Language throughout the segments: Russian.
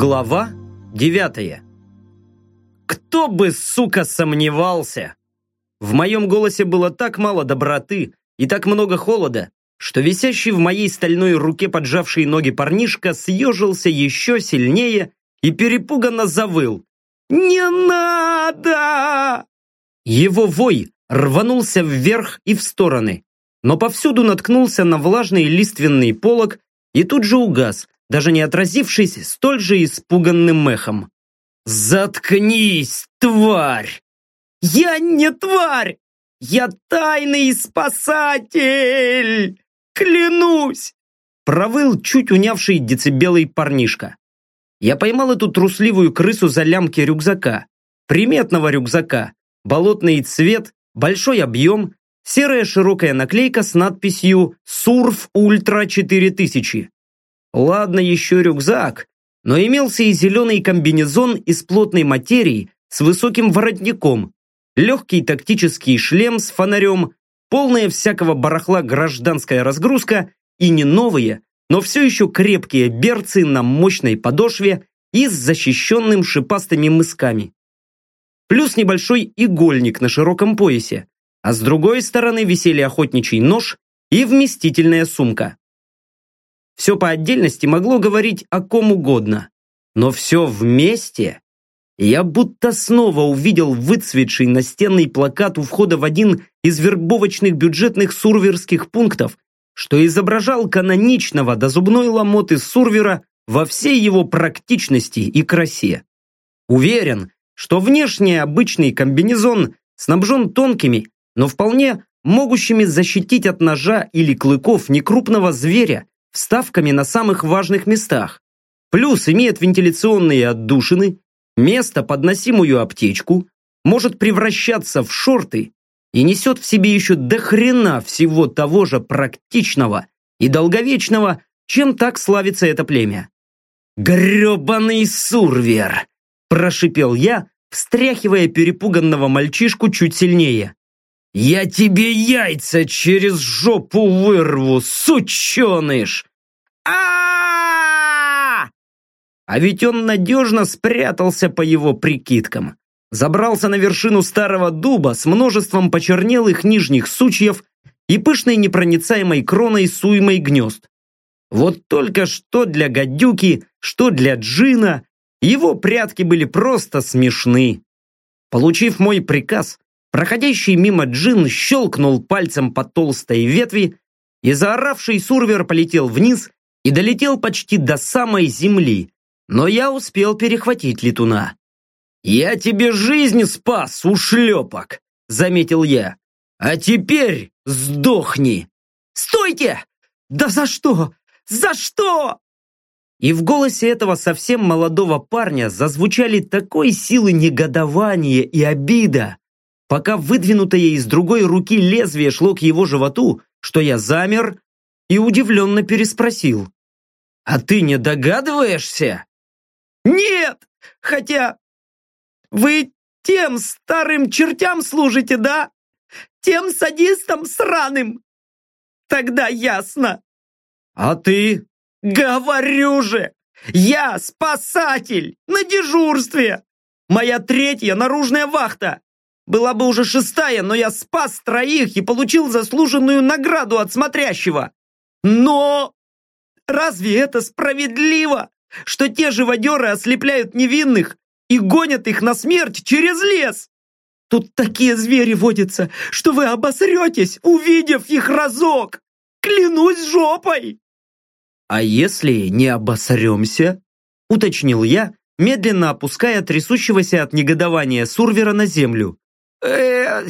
Глава девятая. Кто бы, сука, сомневался! В моем голосе было так мало доброты и так много холода, что висящий в моей стальной руке поджавший ноги парнишка съежился еще сильнее и перепуганно завыл. «Не надо!» Его вой рванулся вверх и в стороны, но повсюду наткнулся на влажный лиственный полог и тут же угас, даже не отразившись столь же испуганным мехом. «Заткнись, тварь!» «Я не тварь! Я тайный спасатель! Клянусь!» Провыл чуть унявший децибелый парнишка. Я поймал эту трусливую крысу за лямки рюкзака. Приметного рюкзака. Болотный цвет, большой объем, серая широкая наклейка с надписью «Сурф Ультра 4000». Ладно еще рюкзак, но имелся и зеленый комбинезон из плотной материи с высоким воротником, легкий тактический шлем с фонарем, полная всякого барахла гражданская разгрузка и не новые, но все еще крепкие берцы на мощной подошве и с защищенным шипастыми мысками. Плюс небольшой игольник на широком поясе, а с другой стороны висели охотничий нож и вместительная сумка. Все по отдельности могло говорить о ком угодно, но все вместе я будто снова увидел выцветший настенный плакат у входа в один из вербовочных бюджетных сурверских пунктов, что изображал каноничного до зубной ломоты сурвера во всей его практичности и красе. Уверен, что внешне обычный комбинезон снабжен тонкими, но вполне могущими защитить от ножа или клыков некрупного зверя вставками на самых важных местах. Плюс имеет вентиляционные отдушины, место под носимую аптечку, может превращаться в шорты и несет в себе еще до хрена всего того же практичного и долговечного, чем так славится это племя. «Гребаный сурвер!» – прошипел я, встряхивая перепуганного мальчишку чуть сильнее. «Я тебе яйца через жопу вырву, сученыш!» А А ведь он надежно спрятался по его прикидкам. Забрался на вершину старого дуба с множеством почернелых нижних сучьев и пышной непроницаемой кроной суймой гнезд. Вот только что для гадюки, что для джина, его прятки были просто смешны. Получив мой приказ, проходящий мимо джин щелкнул пальцем по толстой ветви, и заоравший сурвер полетел вниз и долетел почти до самой земли, но я успел перехватить летуна. «Я тебе жизнь спас, ушлепок!» — заметил я. «А теперь сдохни!» «Стойте! Да за что? За что?» И в голосе этого совсем молодого парня зазвучали такой силы негодования и обида, пока выдвинутое из другой руки лезвие шло к его животу, что я замер и удивленно переспросил. «А ты не догадываешься?» «Нет! Хотя вы тем старым чертям служите, да? Тем садистам сраным? Тогда ясно!» «А ты?» «Говорю же! Я спасатель! На дежурстве! Моя третья наружная вахта! Была бы уже шестая, но я спас троих и получил заслуженную награду от смотрящего. Но разве это справедливо, что те живодеры ослепляют невинных и гонят их на смерть через лес? Тут такие звери водятся, что вы обосретесь, увидев их разок. Клянусь жопой!» «А если не обосремся?» — уточнил я, медленно опуская трясущегося от негодования Сурвера на землю э,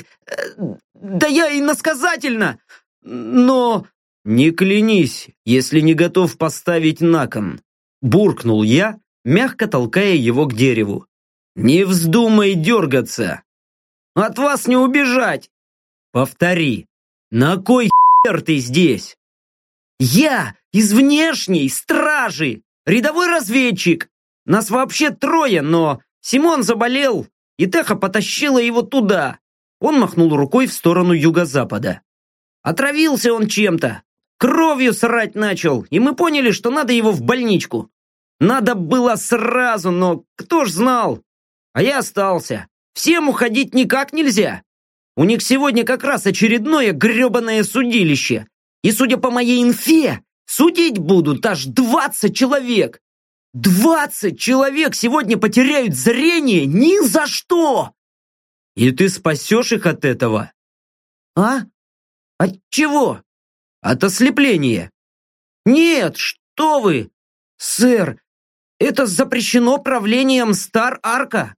да я иносказательно, но... Не клянись, если не готов поставить на кон. Буркнул я, мягко толкая его к дереву. Не вздумай дергаться. От вас не убежать. Повтори. На кой хер ты здесь? Я из внешней стражи, рядовой разведчик. Нас вообще трое, но Симон заболел, и Теха потащила его туда. Он махнул рукой в сторону юго-запада. Отравился он чем-то. Кровью срать начал, и мы поняли, что надо его в больничку. Надо было сразу, но кто ж знал? А я остался. Всем уходить никак нельзя. У них сегодня как раз очередное гребаное судилище. И судя по моей инфе, судить будут аж 20 человек. 20 человек сегодня потеряют зрение ни за что! И ты спасешь их от этого? А? От чего? От ослепления. Нет, что вы! Сэр, это запрещено правлением Стар-Арка.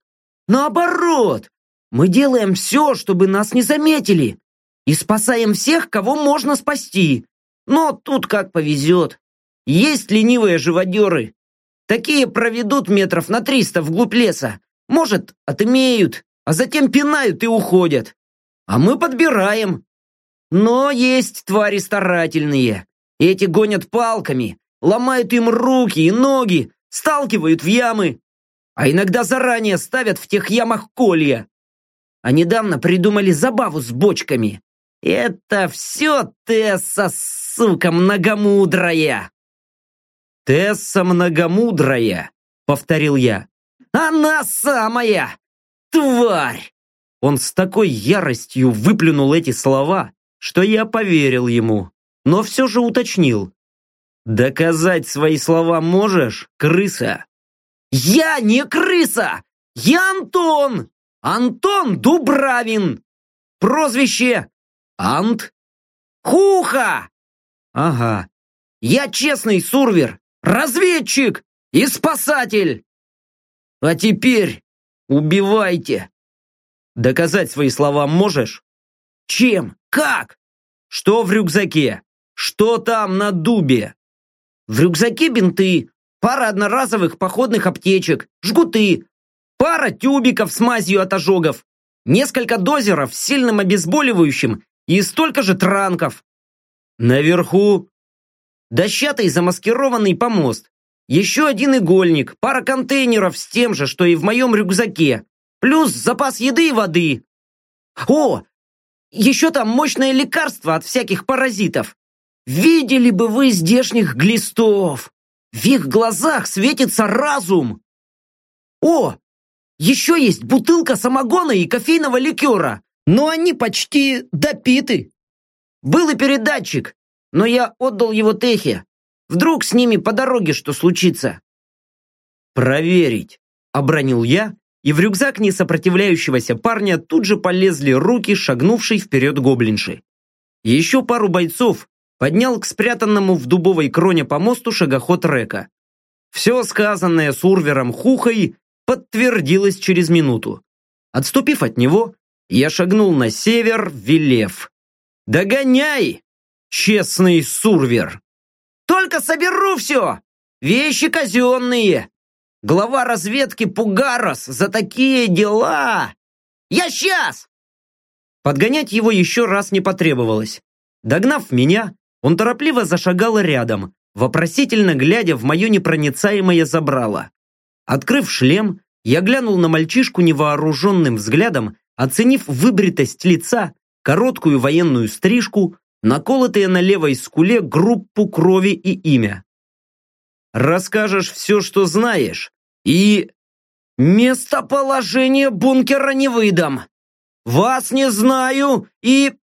Наоборот, мы делаем все, чтобы нас не заметили. И спасаем всех, кого можно спасти. Но тут как повезет. Есть ленивые живодеры. Такие проведут метров на триста вглубь леса. Может, отымеют, а затем пинают и уходят. А мы подбираем. Но есть твари старательные. Эти гонят палками, ломают им руки и ноги, сталкивают в ямы. А иногда заранее ставят в тех ямах колья. А недавно придумали забаву с бочками. Это все Тесса, сука, многомудрая. Тесса многомудрая, повторил я. Она самая! Тварь! Он с такой яростью выплюнул эти слова, что я поверил ему, но все же уточнил. «Доказать свои слова можешь, крыса?» «Я не крыса! Я Антон! Антон Дубравин! Прозвище Ант? Хуха!» «Ага. Я честный сурвер, разведчик и спасатель! А теперь убивайте!» «Доказать свои слова можешь?» «Чем? Как?» «Что в рюкзаке? Что там на дубе?» В рюкзаке бинты, пара одноразовых походных аптечек, жгуты, пара тюбиков с мазью от ожогов, несколько дозеров с сильным обезболивающим и столько же транков. Наверху дощатый замаскированный помост, еще один игольник, пара контейнеров с тем же, что и в моем рюкзаке, плюс запас еды и воды. О, еще там мощное лекарство от всяких паразитов. Видели бы вы здешних глистов! В их глазах светится разум! О, еще есть бутылка самогона и кофейного ликера, но они почти допиты. Был и передатчик, но я отдал его Техе. Вдруг с ними по дороге что случится? Проверить, обронил я, и в рюкзак несопротивляющегося парня тут же полезли руки шагнувшей вперед гоблинши. Еще пару бойцов поднял к спрятанному в дубовой кроне помосту шагоход Река. Все сказанное с Урвером Хухой подтвердилось через минуту. Отступив от него, я шагнул на север, велев. «Догоняй, честный Сурвер!» «Только соберу все! Вещи казенные! Глава разведки Пугарос за такие дела! Я сейчас!» Подгонять его еще раз не потребовалось. Догнав меня, он торопливо зашагал рядом, вопросительно глядя в мое непроницаемое забрало. Открыв шлем, я глянул на мальчишку невооруженным взглядом, оценив выбритость лица, короткую военную стрижку, наколотые на левой скуле группу крови и имя. «Расскажешь все, что знаешь, и...» «Местоположение бункера не выдам! Вас не знаю и...»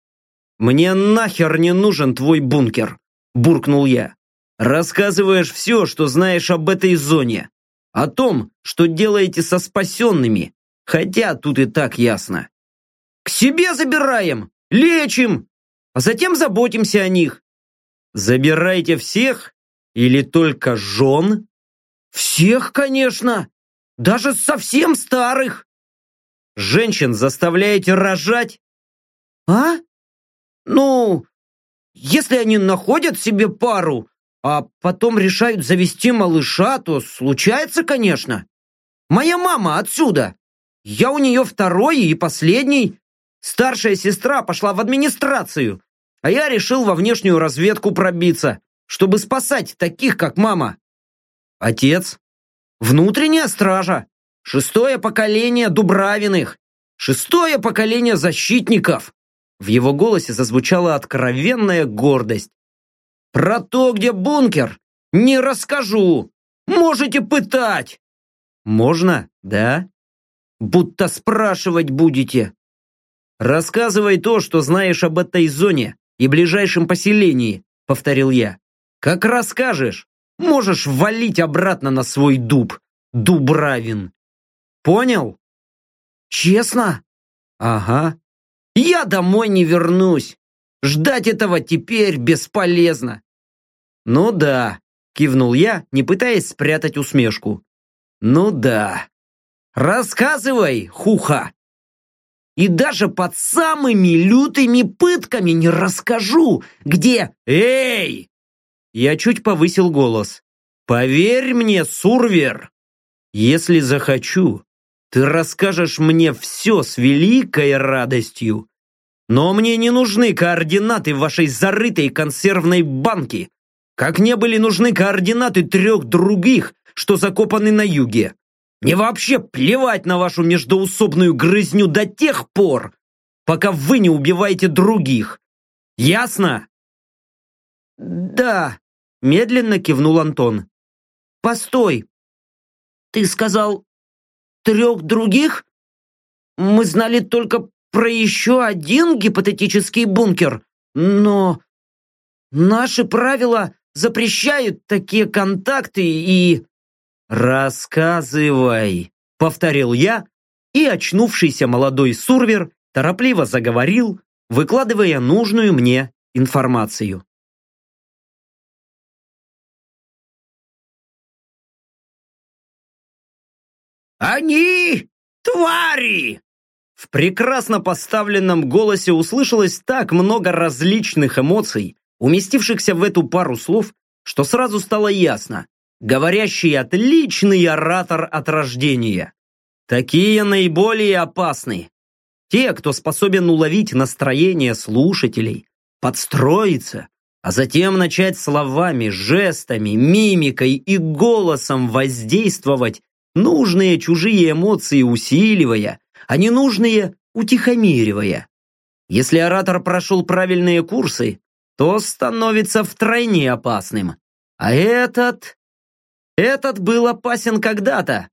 «Мне нахер не нужен твой бункер», – буркнул я. «Рассказываешь все, что знаешь об этой зоне. О том, что делаете со спасенными, хотя тут и так ясно. К себе забираем, лечим, а затем заботимся о них. Забирайте всех или только жен? Всех, конечно, даже совсем старых. Женщин заставляете рожать? А? Ну, если они находят себе пару, а потом решают завести малыша, то случается, конечно. Моя мама отсюда. Я у нее второй и последний. Старшая сестра пошла в администрацию, а я решил во внешнюю разведку пробиться, чтобы спасать таких, как мама. Отец. Внутренняя стража. Шестое поколение Дубравиных. Шестое поколение защитников. В его голосе зазвучала откровенная гордость. «Про то, где бункер, не расскажу, Можете пытать!» «Можно, да?» «Будто спрашивать будете!» «Рассказывай то, что знаешь об этой зоне и ближайшем поселении», — повторил я. «Как расскажешь, можешь валить обратно на свой дуб, Дубравин. Понял?» «Честно?» «Ага. Я домой не вернусь. Ждать этого теперь бесполезно». «Ну да», — кивнул я, не пытаясь спрятать усмешку. «Ну да. Рассказывай, хуха!» И даже под самыми лютыми пытками не расскажу, где... Эй! Я чуть повысил голос. Поверь мне, Сурвер, если захочу, ты расскажешь мне все с великой радостью. Но мне не нужны координаты вашей зарытой консервной банки, как не были нужны координаты трех других, что закопаны на юге. Мне вообще плевать на вашу междоусобную грызню до тех пор, пока вы не убиваете других. Ясно? Да, медленно кивнул Антон. Постой. Ты сказал трех других? Мы знали только про еще один гипотетический бункер, но наши правила запрещают такие контакты и... «Рассказывай», — повторил я, и очнувшийся молодой сурвер торопливо заговорил, выкладывая нужную мне информацию. «Они твари!» В прекрасно поставленном голосе услышалось так много различных эмоций, уместившихся в эту пару слов, что сразу стало ясно говорящий отличный оратор от рождения. Такие наиболее опасны. Те, кто способен уловить настроение слушателей, подстроиться, а затем начать словами, жестами, мимикой и голосом воздействовать, нужные чужие эмоции усиливая, а ненужные утихомиривая. Если оратор прошел правильные курсы, то становится втройне опасным. А этот этот был опасен когда-то,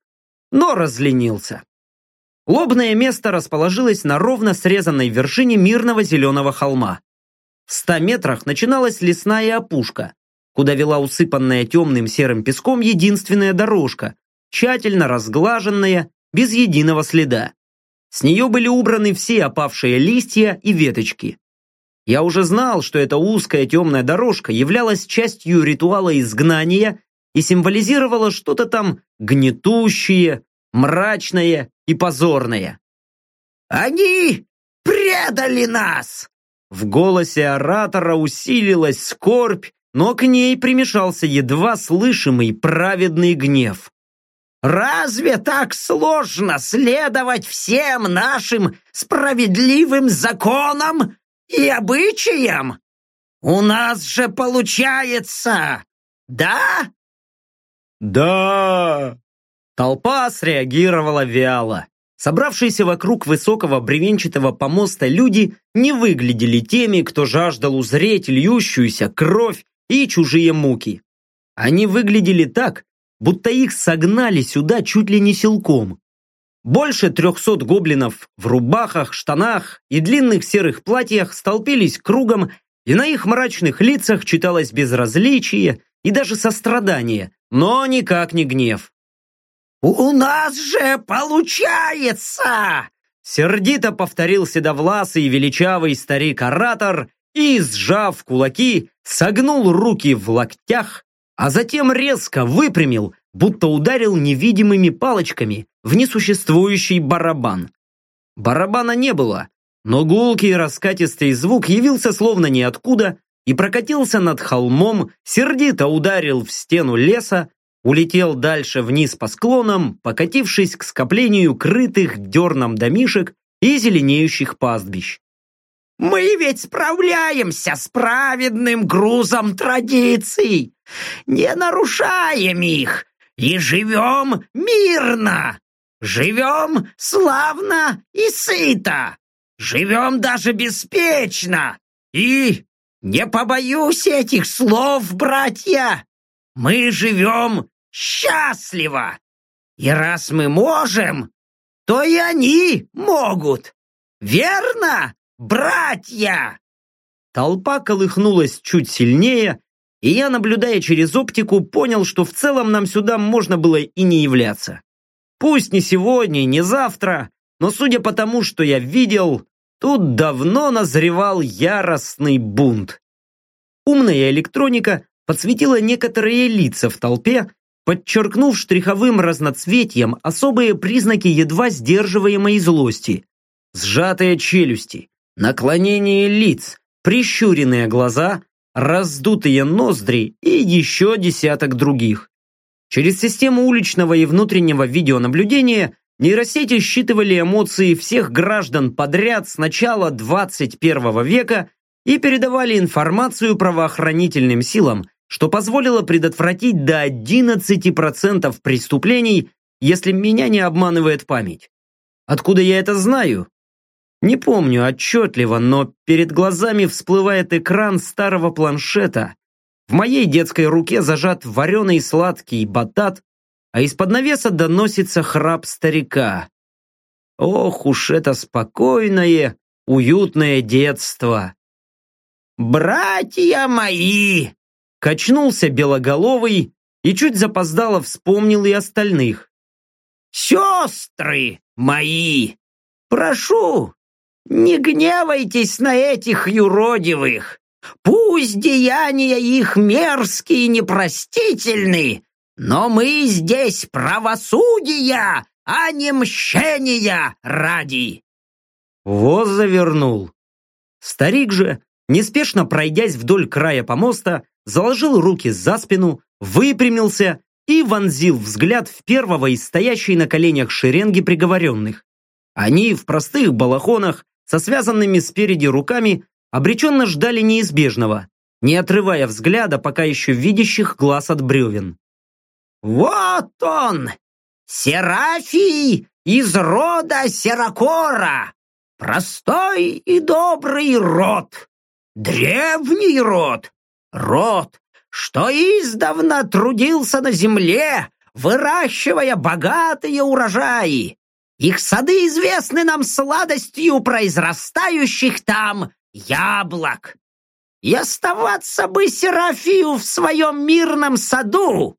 но разленился. Лобное место расположилось на ровно срезанной вершине мирного зеленого холма. В ста метрах начиналась лесная опушка, куда вела усыпанная темным серым песком единственная дорожка, тщательно разглаженная, без единого следа. С нее были убраны все опавшие листья и веточки. Я уже знал, что эта узкая темная дорожка являлась частью ритуала изгнания и символизировала что-то там гнетущее, мрачное и позорное. «Они предали нас!» В голосе оратора усилилась скорбь, но к ней примешался едва слышимый праведный гнев. «Разве так сложно следовать всем нашим справедливым законам и обычаям? У нас же получается, да, «Да!» Толпа среагировала вяло. Собравшиеся вокруг высокого бревенчатого помоста люди не выглядели теми, кто жаждал узреть льющуюся кровь и чужие муки. Они выглядели так, будто их согнали сюда чуть ли не силком. Больше трехсот гоблинов в рубахах, штанах и длинных серых платьях столпились кругом, и на их мрачных лицах читалось безразличие и даже сострадание, но никак не гнев. «У нас же получается!» Сердито повторил седовласый величавый старик-оратор и, сжав кулаки, согнул руки в локтях, а затем резко выпрямил, будто ударил невидимыми палочками в несуществующий барабан. Барабана не было, но гулкий раскатистый звук явился словно ниоткуда и прокатился над холмом, сердито ударил в стену леса, улетел дальше вниз по склонам, покатившись к скоплению крытых дерном домишек и зеленеющих пастбищ. «Мы ведь справляемся с праведным грузом традиций, не нарушаем их и живем мирно, живем славно и сыто, живем даже беспечно и не побоюсь этих слов, братья! Мы живем счастлива. И раз мы можем, то и они могут. Верно, братья?» Толпа колыхнулась чуть сильнее, и я, наблюдая через оптику, понял, что в целом нам сюда можно было и не являться. Пусть не сегодня, не завтра, но судя по тому, что я видел, тут давно назревал яростный бунт. Умная электроника подсветила некоторые лица в толпе, подчеркнув штриховым разноцветием особые признаки едва сдерживаемой злости. Сжатые челюсти, наклонение лиц, прищуренные глаза, раздутые ноздри и еще десяток других. Через систему уличного и внутреннего видеонаблюдения нейросети считывали эмоции всех граждан подряд с начала 21 века и передавали информацию правоохранительным силам, что позволило предотвратить до 11% преступлений, если меня не обманывает память. Откуда я это знаю? Не помню отчетливо, но перед глазами всплывает экран старого планшета. В моей детской руке зажат вареный сладкий батат, а из-под навеса доносится храп старика. Ох уж это спокойное, уютное детство. «Братья мои!» Качнулся белоголовый и чуть запоздало вспомнил и остальных. «Сестры мои! Прошу, не гневайтесь на этих юродивых. Пусть деяния их мерзкие и непростительны, но мы здесь правосудия, а не мщения ради. Воз завернул. Старик же, неспешно пройдясь вдоль края помоста, заложил руки за спину, выпрямился и вонзил взгляд в первого из стоящей на коленях шеренги приговоренных. Они в простых балахонах со связанными спереди руками обреченно ждали неизбежного, не отрывая взгляда пока еще видящих глаз от бревен. «Вот он! Серафий из рода Серакора! Простой и добрый род! Древний род! Род, что издавна трудился на земле, выращивая богатые урожаи, их сады известны нам сладостью произрастающих там яблок. И оставаться бы Серафию в своем мирном саду.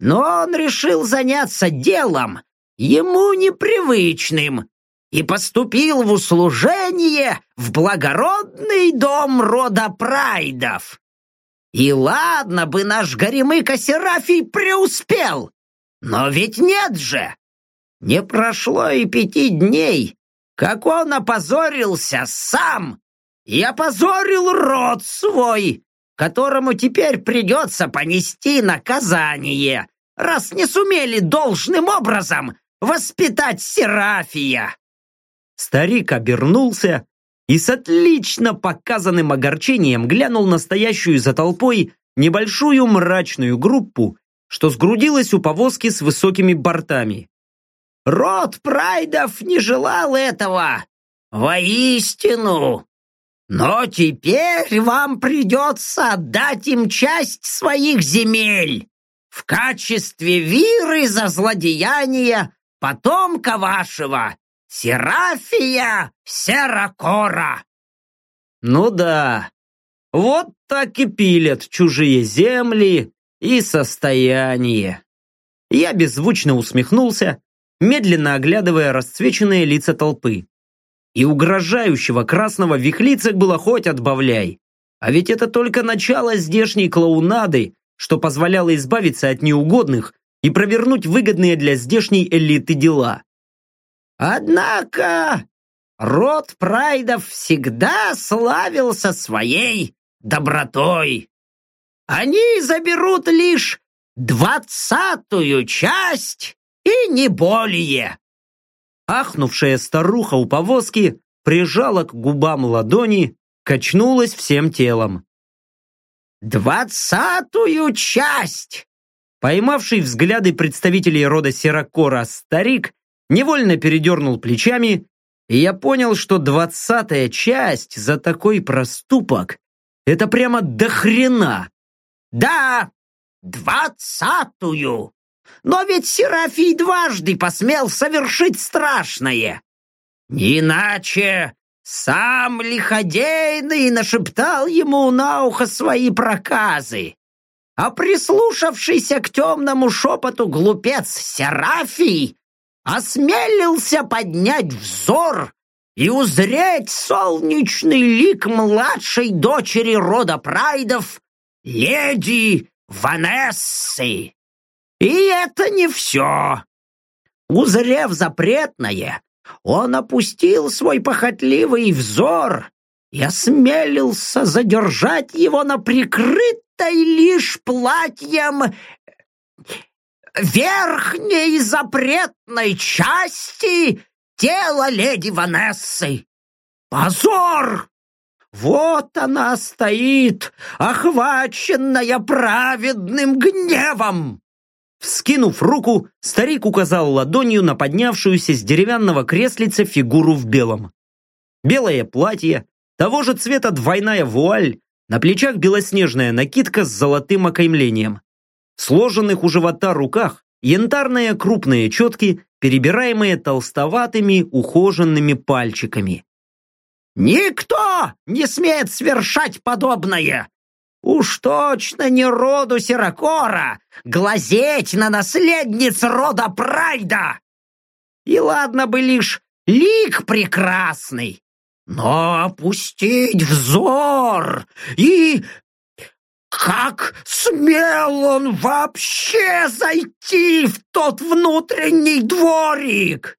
Но он решил заняться делом, ему непривычным, и поступил в услужение в благородный дом рода Прайдов. И ладно бы наш горемыка Серафий преуспел, но ведь нет же! Не прошло и пяти дней, как он опозорился сам и опозорил род свой, которому теперь придется понести наказание, раз не сумели должным образом воспитать Серафия. Старик обернулся и с отлично показанным огорчением глянул на стоящую за толпой небольшую мрачную группу, что сгрудилась у повозки с высокими бортами. Род Прайдов не желал этого. Воистину. Но теперь вам придется отдать им часть своих земель в качестве виры за злодеяние потомка вашего, Серафия Серакора. Ну да, вот так и пилят чужие земли и состояние. Я беззвучно усмехнулся медленно оглядывая расцвеченные лица толпы. И угрожающего красного вихлицек было хоть отбавляй. А ведь это только начало здешней клоунады, что позволяло избавиться от неугодных и провернуть выгодные для здешней элиты дела. Однако род Прайдов всегда славился своей добротой. Они заберут лишь двадцатую часть и не более!» Ахнувшая старуха у повозки прижала к губам ладони, качнулась всем телом. «Двадцатую часть!» Поймавший взгляды представителей рода Серакора старик невольно передернул плечами, и я понял, что двадцатая часть за такой проступок — это прямо до хрена. «Да, двадцатую!» Но ведь Серафий дважды посмел совершить страшное. Иначе сам лиходейный нашептал ему на ухо свои проказы. А прислушавшийся к темному шепоту глупец Серафий осмелился поднять взор и узреть солнечный лик младшей дочери рода Прайдов, леди Ванессы. И это не все. Узрев запретное, он опустил свой похотливый взор и осмелился задержать его на прикрытой лишь платьем верхней запретной части тела леди Ванессы. Позор! Вот она стоит, охваченная праведным гневом. Вскинув руку, старик указал ладонью на поднявшуюся с деревянного креслица фигуру в белом. Белое платье, того же цвета двойная вуаль, на плечах белоснежная накидка с золотым окаймлением. В сложенных у живота руках янтарные крупные четки, перебираемые толстоватыми ухоженными пальчиками. «Никто не смеет свершать подобное! Уж точно не роду Сиракора глазеть на наследниц рода Прайда! И ладно бы лишь лик прекрасный, но опустить взор и... Как смел он вообще зайти в тот внутренний дворик?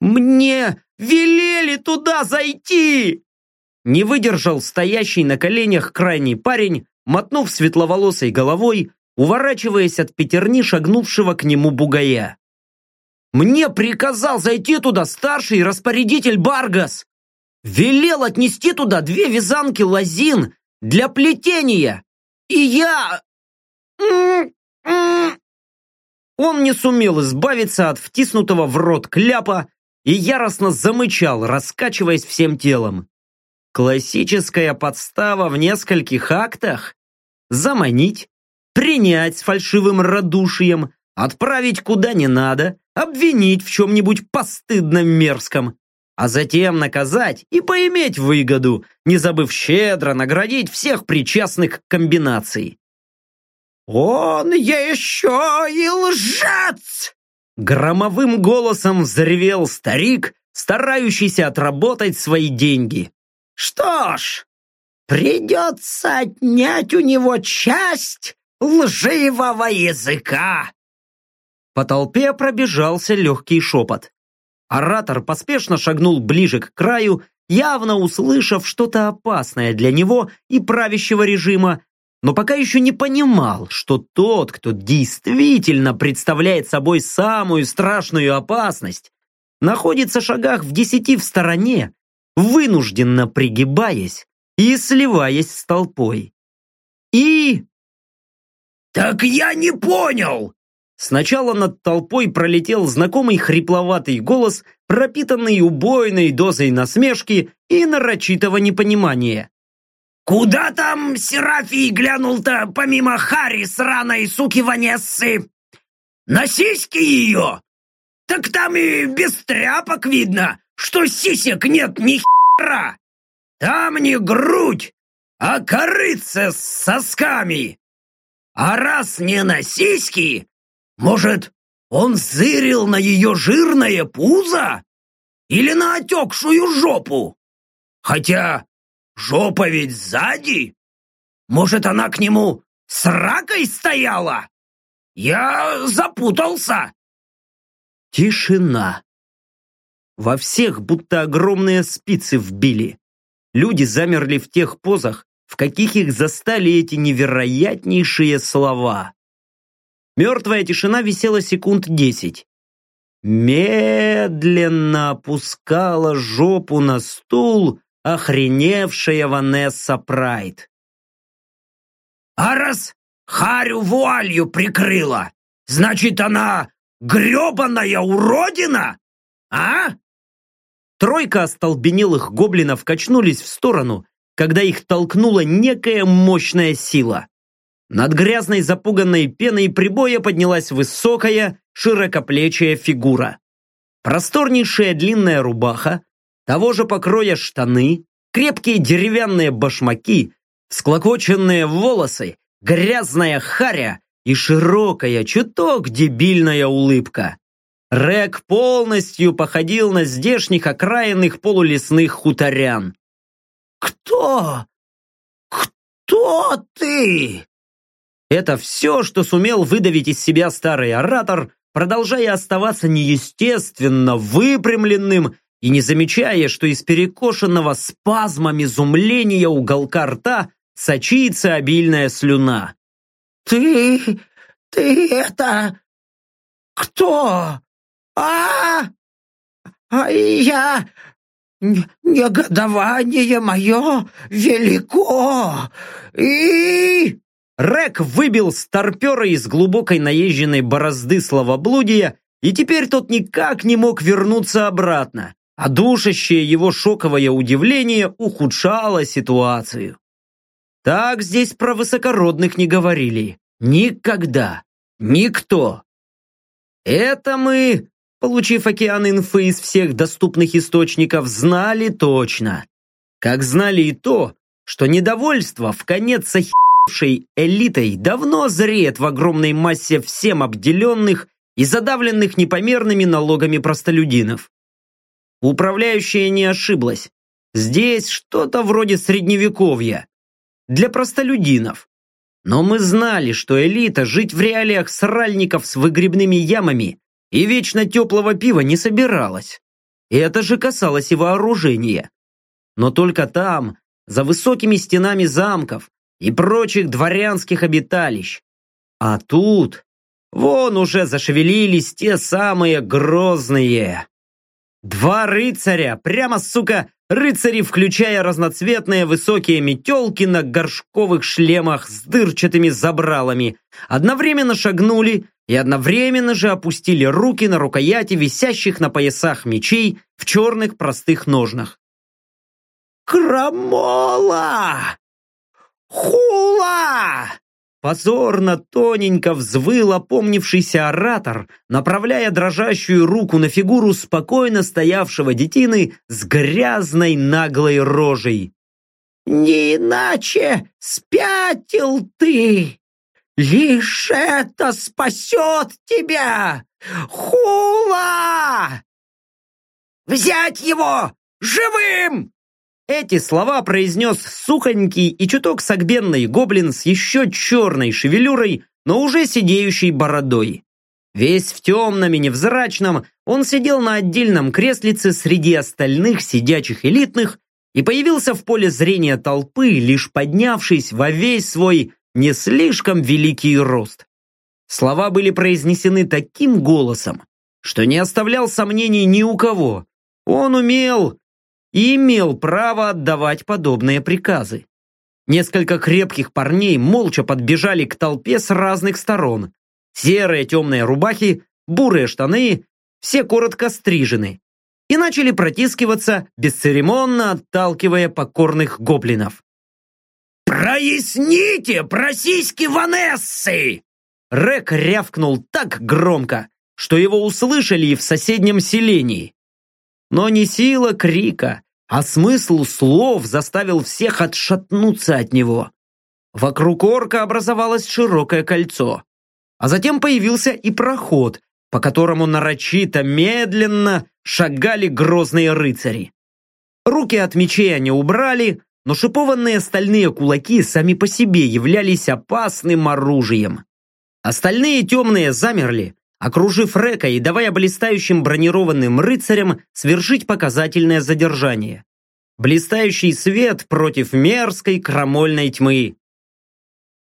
Мне велели туда зайти! Не выдержал стоящий на коленях крайний парень, мотнув светловолосой головой, уворачиваясь от пятерни шагнувшего к нему бугая. «Мне приказал зайти туда старший распорядитель Баргас! Велел отнести туда две вязанки лозин для плетения! И я...» Он не сумел избавиться от втиснутого в рот кляпа и яростно замычал, раскачиваясь всем телом. Классическая подстава в нескольких актах? Заманить, принять с фальшивым радушием, отправить куда не надо, обвинить в чем-нибудь постыдном мерзком, а затем наказать и поиметь выгоду, не забыв щедро наградить всех причастных к комбинации. «Он еще и лжец!» Громовым голосом взревел старик, старающийся отработать свои деньги. Что ж, придется отнять у него часть лживого языка. По толпе пробежался легкий шепот. Оратор поспешно шагнул ближе к краю, явно услышав что-то опасное для него и правящего режима, но пока еще не понимал, что тот, кто действительно представляет собой самую страшную опасность, находится в шагах в десяти в стороне вынужденно пригибаясь и сливаясь с толпой. И... «Так я не понял!» Сначала над толпой пролетел знакомый хрипловатый голос, пропитанный убойной дозой насмешки и нарочитого непонимания. «Куда там Серафий глянул-то, помимо Хари сраной суки Ванессы? На сиськи ее? Так там и без тряпок видно, что сисек нет ни хера! Там не грудь, а корыца с сосками! А раз не на сиськи, может, он зырил на ее жирное пузо? Или на отекшую жопу? Хотя жопа ведь сзади. Может, она к нему с ракой стояла? Я запутался. Тишина. Во всех будто огромные спицы вбили. Люди замерли в тех позах, в каких их застали эти невероятнейшие слова. Мертвая тишина висела секунд десять. Медленно опускала жопу на стул охреневшая Ванесса Прайд. «А раз Харю вуалью прикрыла, значит, она гребаная уродина, а?» Тройка остолбенелых гоблинов качнулись в сторону, когда их толкнула некая мощная сила. Над грязной запуганной пеной прибоя поднялась высокая, широкоплечая фигура. Просторнейшая длинная рубаха, того же покроя штаны, крепкие деревянные башмаки, склокоченные волосы, грязная харя и широкая, чуток дебильная улыбка. Рек полностью походил на здешних окраинных полулесных хуторян. «Кто? Кто ты?» Это все, что сумел выдавить из себя старый оратор, продолжая оставаться неестественно выпрямленным и не замечая, что из перекошенного спазмом изумления уголка рта сочится обильная слюна. «Ты... ты это... кто? А... а я... негодование мое велико и...» Рек выбил старпера из глубокой наезженной борозды словоблудия, и теперь тот никак не мог вернуться обратно, а душащее его шоковое удивление ухудшало ситуацию. Так здесь про высокородных не говорили. Никогда. Никто. Это мы, получив океан инфы из всех доступных источников, знали точно. Как знали и то, что недовольство в конец охеревшей элитой давно зреет в огромной массе всем обделенных и задавленных непомерными налогами простолюдинов. Управляющая не ошиблась. Здесь что-то вроде средневековья для простолюдинов. Но мы знали, что элита жить в реалиях сральников с выгребными ямами и вечно теплого пива не собиралась. И это же касалось и вооружения. Но только там, за высокими стенами замков и прочих дворянских обиталищ. А тут, вон уже зашевелились те самые грозные. Два рыцаря, прямо, сука, Рыцари, включая разноцветные высокие метелки на горшковых шлемах с дырчатыми забралами, одновременно шагнули и одновременно же опустили руки на рукояти висящих на поясах мечей в черных простых ножнах. «Крамола! Хула!» Позорно тоненько взвыл опомнившийся оратор, направляя дрожащую руку на фигуру спокойно стоявшего детины с грязной наглой рожей. «Не иначе спятил ты! Лишь это спасет тебя! Хула! Взять его живым!» Эти слова произнес сухонький и чуток согбенный гоблин с еще черной шевелюрой, но уже сидеющей бородой. Весь в темном и невзрачном, он сидел на отдельном креслице среди остальных сидячих элитных и появился в поле зрения толпы, лишь поднявшись во весь свой не слишком великий рост. Слова были произнесены таким голосом, что не оставлял сомнений ни у кого. Он умел и имел право отдавать подобные приказы. Несколько крепких парней молча подбежали к толпе с разных сторон. Серые темные рубахи, бурые штаны, все коротко стрижены. И начали протискиваться, бесцеремонно отталкивая покорных гоблинов. «Проясните про сиськи Ванессы!» Рек рявкнул так громко, что его услышали и в соседнем селении. Но не сила крика, а смысл слов заставил всех отшатнуться от него. Вокруг орка образовалось широкое кольцо, а затем появился и проход, по которому нарочито медленно шагали грозные рыцари. Руки от мечей они убрали, но шипованные стальные кулаки сами по себе являлись опасным оружием. Остальные темные замерли, окружив Река и давая блистающим бронированным рыцарям свершить показательное задержание. Блистающий свет против мерзкой крамольной тьмы.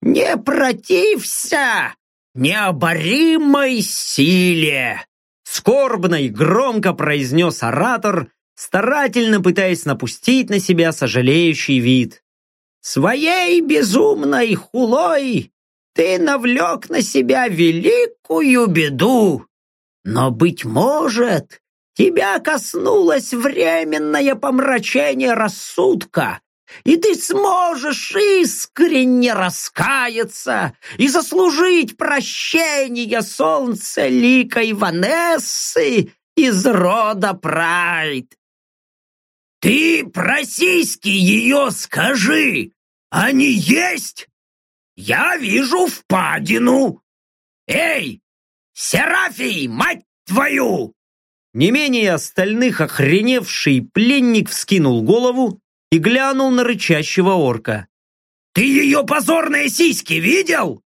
«Не протився необоримой силе!» Скорбно и громко произнес оратор, старательно пытаясь напустить на себя сожалеющий вид. «Своей безумной хулой ты навлек на себя великую беду. Но, быть может, тебя коснулось временное помрачение рассудка, и ты сможешь искренне раскаяться и заслужить прощение солнцеликой Ванессы из рода Прайд. Ты про сиськи ее скажи, они есть? Я вижу впадину. Эй, Серафий, мать твою! Не менее остальных охреневший пленник вскинул голову и глянул на рычащего орка. «Ты ее позорные сиськи видел?»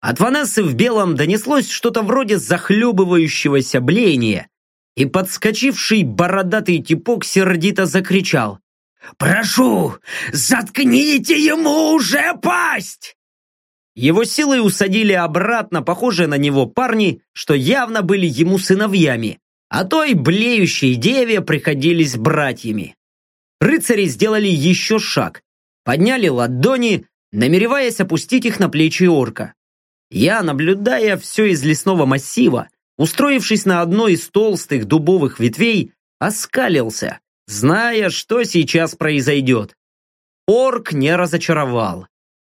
От Ванессы в белом донеслось что-то вроде захлебывающегося блеяния, и подскочивший бородатый типок сердито закричал. «Прошу, заткните ему уже пасть!» Его силой усадили обратно похожие на него парни, что явно были ему сыновьями, а той блеющей деве приходились братьями. Рыцари сделали еще шаг, подняли ладони, намереваясь опустить их на плечи орка. Я, наблюдая все из лесного массива, устроившись на одной из толстых дубовых ветвей, оскалился, зная, что сейчас произойдет. Орк не разочаровал.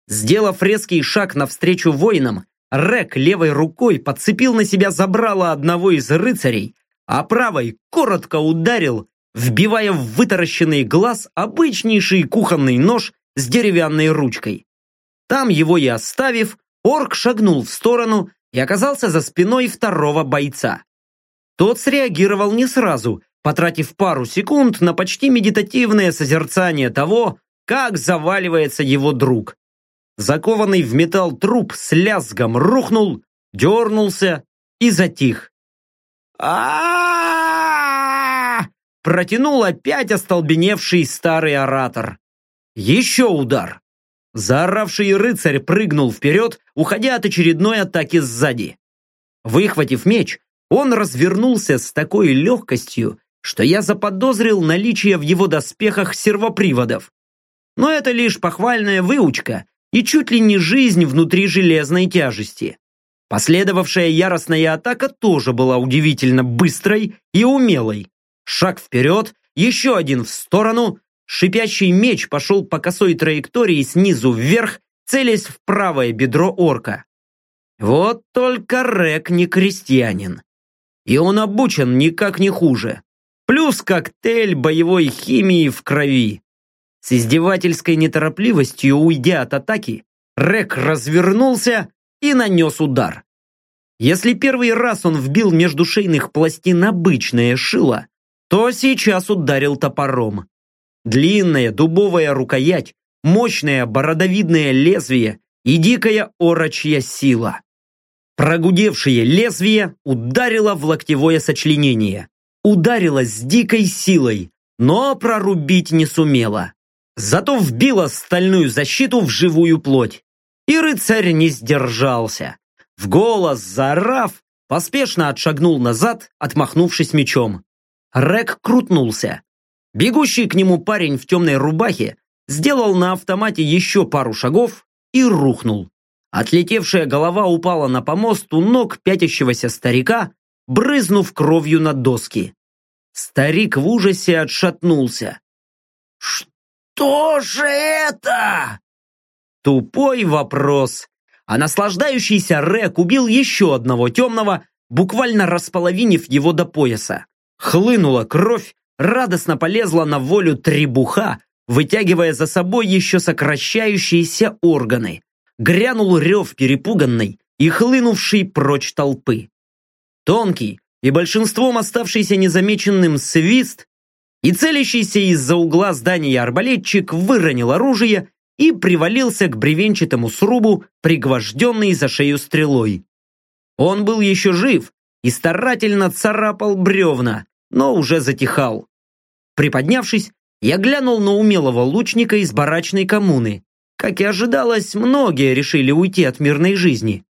Сделав резкий шаг навстречу воинам, Рек левой рукой подцепил на себя забрало одного из рыцарей, а правой коротко ударил, вбивая в вытаращенный глаз обычнейший кухонный нож с деревянной ручкой. Там его и оставив, орк шагнул в сторону и оказался за спиной второго бойца. Тот среагировал не сразу, потратив пару секунд на почти медитативное созерцание того, как заваливается его друг. Закованный в металл труп с лязгом рухнул, дернулся и затих. а Протянул опять остолбеневший старый оратор. Еще удар. Заоравший рыцарь прыгнул вперед, уходя от очередной атаки сзади. Выхватив меч, он развернулся с такой легкостью, что я заподозрил наличие в его доспехах сервоприводов. Но это лишь похвальная выучка и чуть ли не жизнь внутри железной тяжести. Последовавшая яростная атака тоже была удивительно быстрой и умелой. Шаг вперед, еще один в сторону, Шипящий меч пошел по косой траектории снизу вверх, целясь в правое бедро орка. Вот только Рек не крестьянин. И он обучен никак не хуже. Плюс коктейль боевой химии в крови. С издевательской неторопливостью, уйдя от атаки, Рек развернулся и нанес удар. Если первый раз он вбил между шейных пластин обычное шило, то сейчас ударил топором. Длинная дубовая рукоять, мощное бородовидное лезвие и дикая орочья сила. Прогудевшее лезвие ударило в локтевое сочленение. Ударило с дикой силой, но прорубить не сумело. Зато вбило стальную защиту в живую плоть. И рыцарь не сдержался. В голос заорав, поспешно отшагнул назад, отмахнувшись мечом. Рек крутнулся. Бегущий к нему парень в темной рубахе сделал на автомате еще пару шагов и рухнул. Отлетевшая голова упала на помост у ног пятящегося старика, брызнув кровью на доски. Старик в ужасе отшатнулся. «Что же это?» Тупой вопрос. А наслаждающийся Рек убил еще одного темного, буквально располовинив его до пояса. Хлынула кровь, радостно полезла на волю требуха, вытягивая за собой еще сокращающиеся органы. Грянул рев перепуганной и хлынувшей прочь толпы. Тонкий и большинством оставшийся незамеченным свист и целящийся из-за угла здания арбалетчик выронил оружие и привалился к бревенчатому срубу, пригвожденный за шею стрелой. Он был еще жив и старательно царапал бревна, но уже затихал. Приподнявшись, я глянул на умелого лучника из барачной коммуны. Как и ожидалось, многие решили уйти от мирной жизни.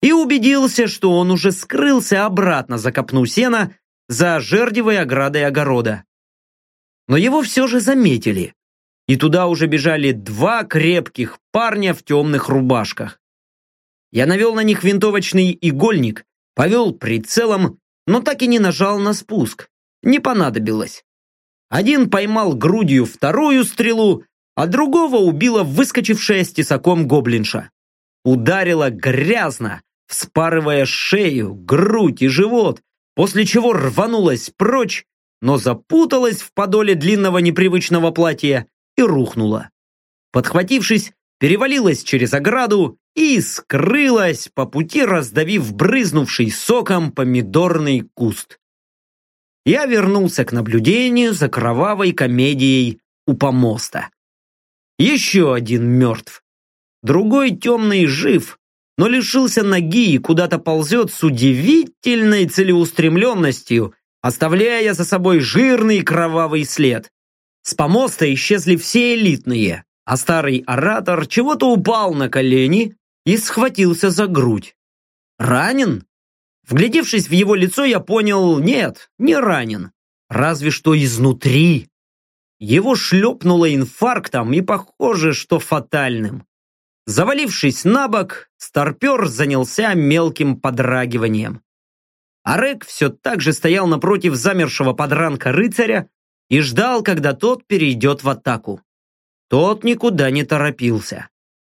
И убедился, что он уже скрылся обратно за копну сена, за жердевой оградой огорода. Но его все же заметили. И туда уже бежали два крепких парня в темных рубашках. Я навел на них винтовочный игольник, повел прицелом, но так и не нажал на спуск. Не понадобилось. Один поймал грудью вторую стрелу, а другого убила выскочившая с тесаком гоблинша. Ударила грязно, вспарывая шею, грудь и живот, после чего рванулась прочь, но запуталась в подоле длинного непривычного платья и рухнула. Подхватившись, перевалилась через ограду и скрылась по пути, раздавив брызнувший соком помидорный куст. Я вернулся к наблюдению за кровавой комедией у помоста. Еще один мертв. Другой темный жив, но лишился ноги и куда-то ползет с удивительной целеустремленностью, оставляя за собой жирный кровавый след. С помоста исчезли все элитные, а старый оратор чего-то упал на колени и схватился за грудь. Ранен? Вглядевшись в его лицо, я понял, нет, не ранен. Разве что изнутри. Его шлепнуло инфарктом и похоже, что фатальным. Завалившись на бок, старпер занялся мелким подрагиванием. Арек все так же стоял напротив замершего подранка рыцаря и ждал, когда тот перейдет в атаку. Тот никуда не торопился.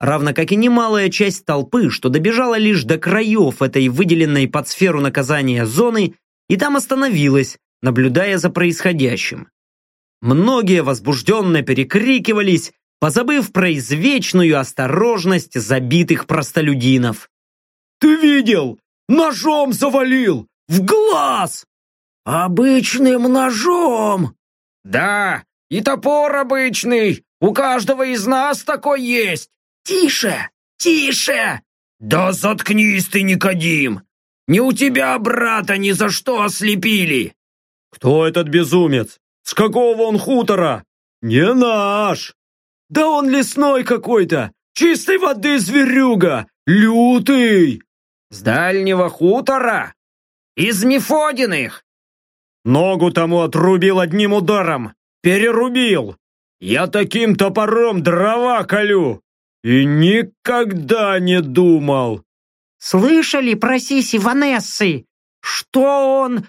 Равно как и немалая часть толпы, что добежала лишь до краев этой выделенной под сферу наказания зоны и там остановилась, наблюдая за происходящим. Многие возбужденно перекрикивались, позабыв про извечную осторожность забитых простолюдинов. «Ты видел? Ножом завалил! В глаз!» «Обычным ножом!» «Да, и топор обычный! У каждого из нас такой есть!» «Тише! Тише!» «Да заткнись ты, Никодим! Не у тебя брата ни за что ослепили!» «Кто этот безумец? С какого он хутора?» «Не наш!» «Да он лесной какой-то! Чистой воды зверюга! Лютый!» «С дальнего хутора? Из Мефодиных!» «Ногу тому отрубил одним ударом! Перерубил! Я таким топором дрова колю! И никогда не думал!» «Слышали про Сиси Ванессы? Что он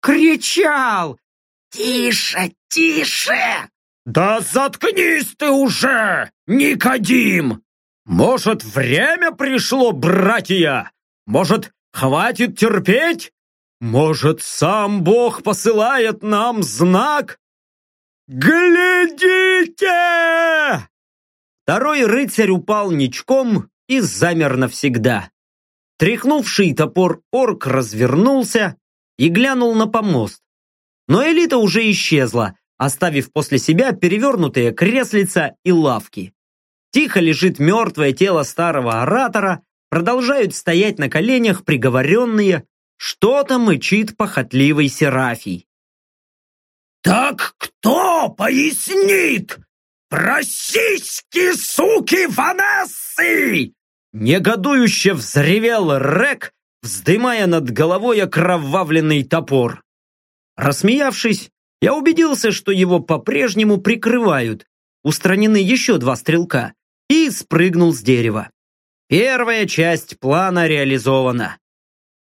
кричал?» «Тише, тише!» «Да заткнись ты уже, Никодим! Может, время пришло, братья? Может, хватит терпеть? Может, сам Бог посылает нам знак? Глядите!» Второй рыцарь упал ничком и замер навсегда. Тряхнувший топор орк развернулся и глянул на помост. Но элита уже исчезла, оставив после себя перевернутые креслица и лавки. Тихо лежит мертвое тело старого оратора, продолжают стоять на коленях приговоренные, что-то мычит похотливый Серафий. «Так кто пояснит? Российские суки Ванессы!» Негодующе взревел Рек, вздымая над головой окровавленный топор. Рассмеявшись, я убедился, что его по-прежнему прикрывают. Устранены еще два стрелка. И спрыгнул с дерева. Первая часть плана реализована.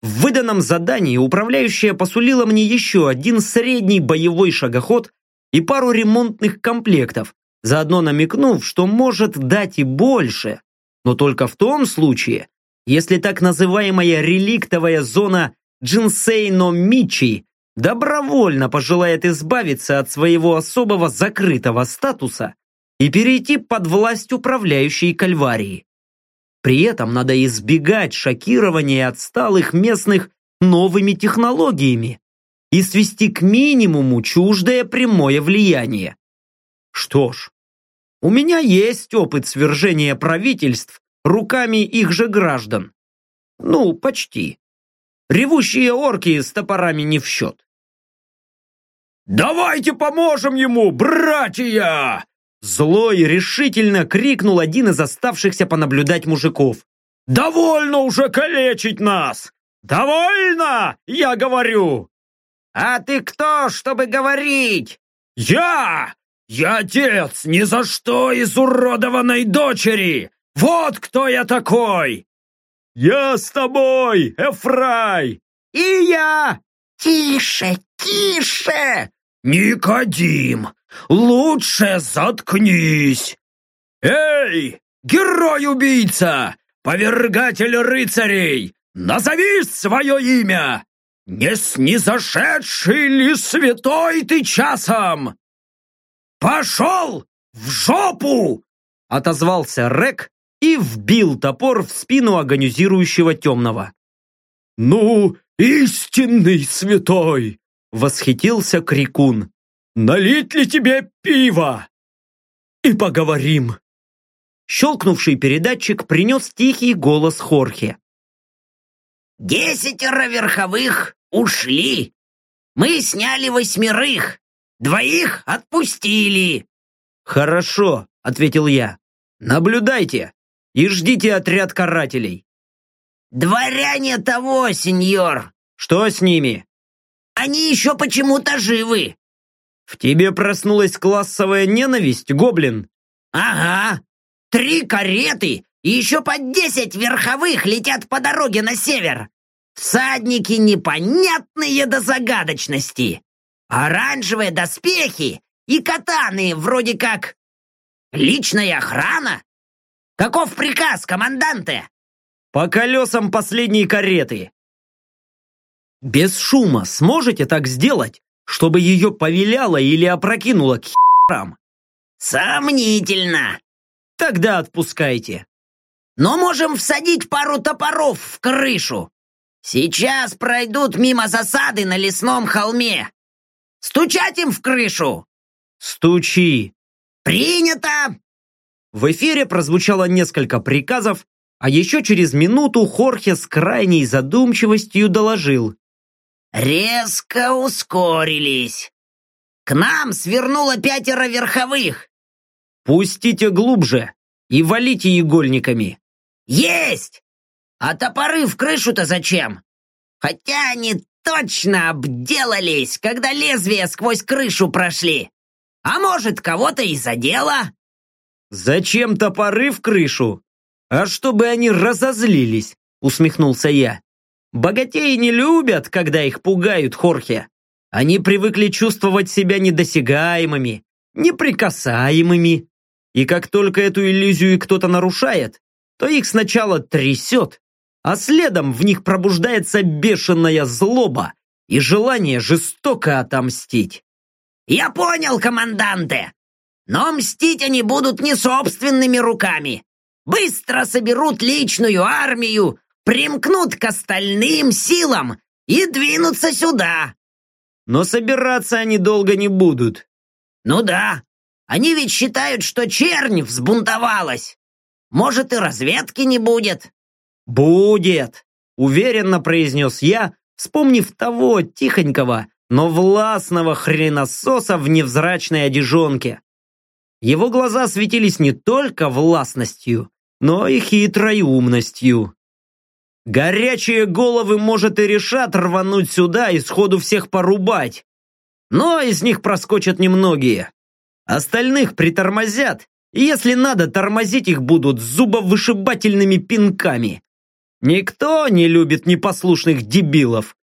В выданном задании управляющая посулила мне еще один средний боевой шагоход и пару ремонтных комплектов, заодно намекнув, что может дать и больше, но только в том случае, если так называемая реликтовая зона Джинсейно-Мичи добровольно пожелает избавиться от своего особого закрытого статуса и перейти под власть управляющей Кальварии. При этом надо избегать шокирования отсталых местных новыми технологиями и свести к минимуму чуждое прямое влияние. Что ж, у меня есть опыт свержения правительств руками их же граждан. Ну, почти. Ревущие орки с топорами не в счет. «Давайте поможем ему, братья!» Злой решительно крикнул один из оставшихся понаблюдать мужиков. «Довольно уже калечить нас! Довольно, я говорю!» «А ты кто, чтобы говорить?» «Я! Я отец ни за что изуродованной дочери! Вот кто я такой!» «Я с тобой, Эфрай!» «И я!» «Тише, тише!» Никодим, лучше заткнись! Эй, герой-убийца, повергатель рыцарей, назови свое имя! Не снизошедший ли святой ты часом? Пошел в жопу! Отозвался Рек и вбил топор в спину агонизирующего темного. «Ну, истинный святой!» — восхитился Крикун. «Налить ли тебе пиво? И поговорим!» Щелкнувший передатчик принес тихий голос Хорхе. «Десятеро верховых ушли. Мы сняли восьмерых. Двоих отпустили». «Хорошо», — ответил я. «Наблюдайте и ждите отряд карателей». «Дворяне того, сеньор!» «Что с ними?» «Они еще почему-то живы!» «В тебе проснулась классовая ненависть, гоблин?» «Ага! Три кареты и еще по десять верховых летят по дороге на север! Всадники непонятные до загадочности! Оранжевые доспехи и катаны вроде как... Личная охрана? Каков приказ, команданте?» По колесам последней кареты. Без шума сможете так сделать, чтобы ее повеляло или опрокинуло к херам? Сомнительно. Тогда отпускайте. Но можем всадить пару топоров в крышу. Сейчас пройдут мимо засады на лесном холме. Стучать им в крышу? Стучи. Принято! В эфире прозвучало несколько приказов, а еще через минуту Хорхе с крайней задумчивостью доложил. «Резко ускорились. К нам свернуло пятеро верховых». «Пустите глубже и валите игольниками». «Есть! А топоры в крышу-то зачем? Хотя они точно обделались, когда лезвия сквозь крышу прошли. А может, кого-то и задело?» «Зачем топоры в крышу? «А чтобы они разозлились», — усмехнулся я. «Богатеи не любят, когда их пугают, Хорхе. Они привыкли чувствовать себя недосягаемыми, неприкасаемыми. И как только эту иллюзию кто-то нарушает, то их сначала трясет, а следом в них пробуждается бешеная злоба и желание жестоко отомстить. «Я понял, команданте! Но мстить они будут не собственными руками, быстро соберут личную армию, примкнут к остальным силам и двинутся сюда. Но собираться они долго не будут. Ну да, они ведь считают, что чернь взбунтовалась. Может, и разведки не будет. Будет, уверенно произнес я, вспомнив того тихонького, но властного хренососа в невзрачной одежонке. Его глаза светились не только властностью, но и хитрой умностью. Горячие головы, может, и решат рвануть сюда и сходу всех порубать. Но из них проскочат немногие. Остальных притормозят, и если надо, тормозить их будут зубовышибательными пинками. Никто не любит непослушных дебилов.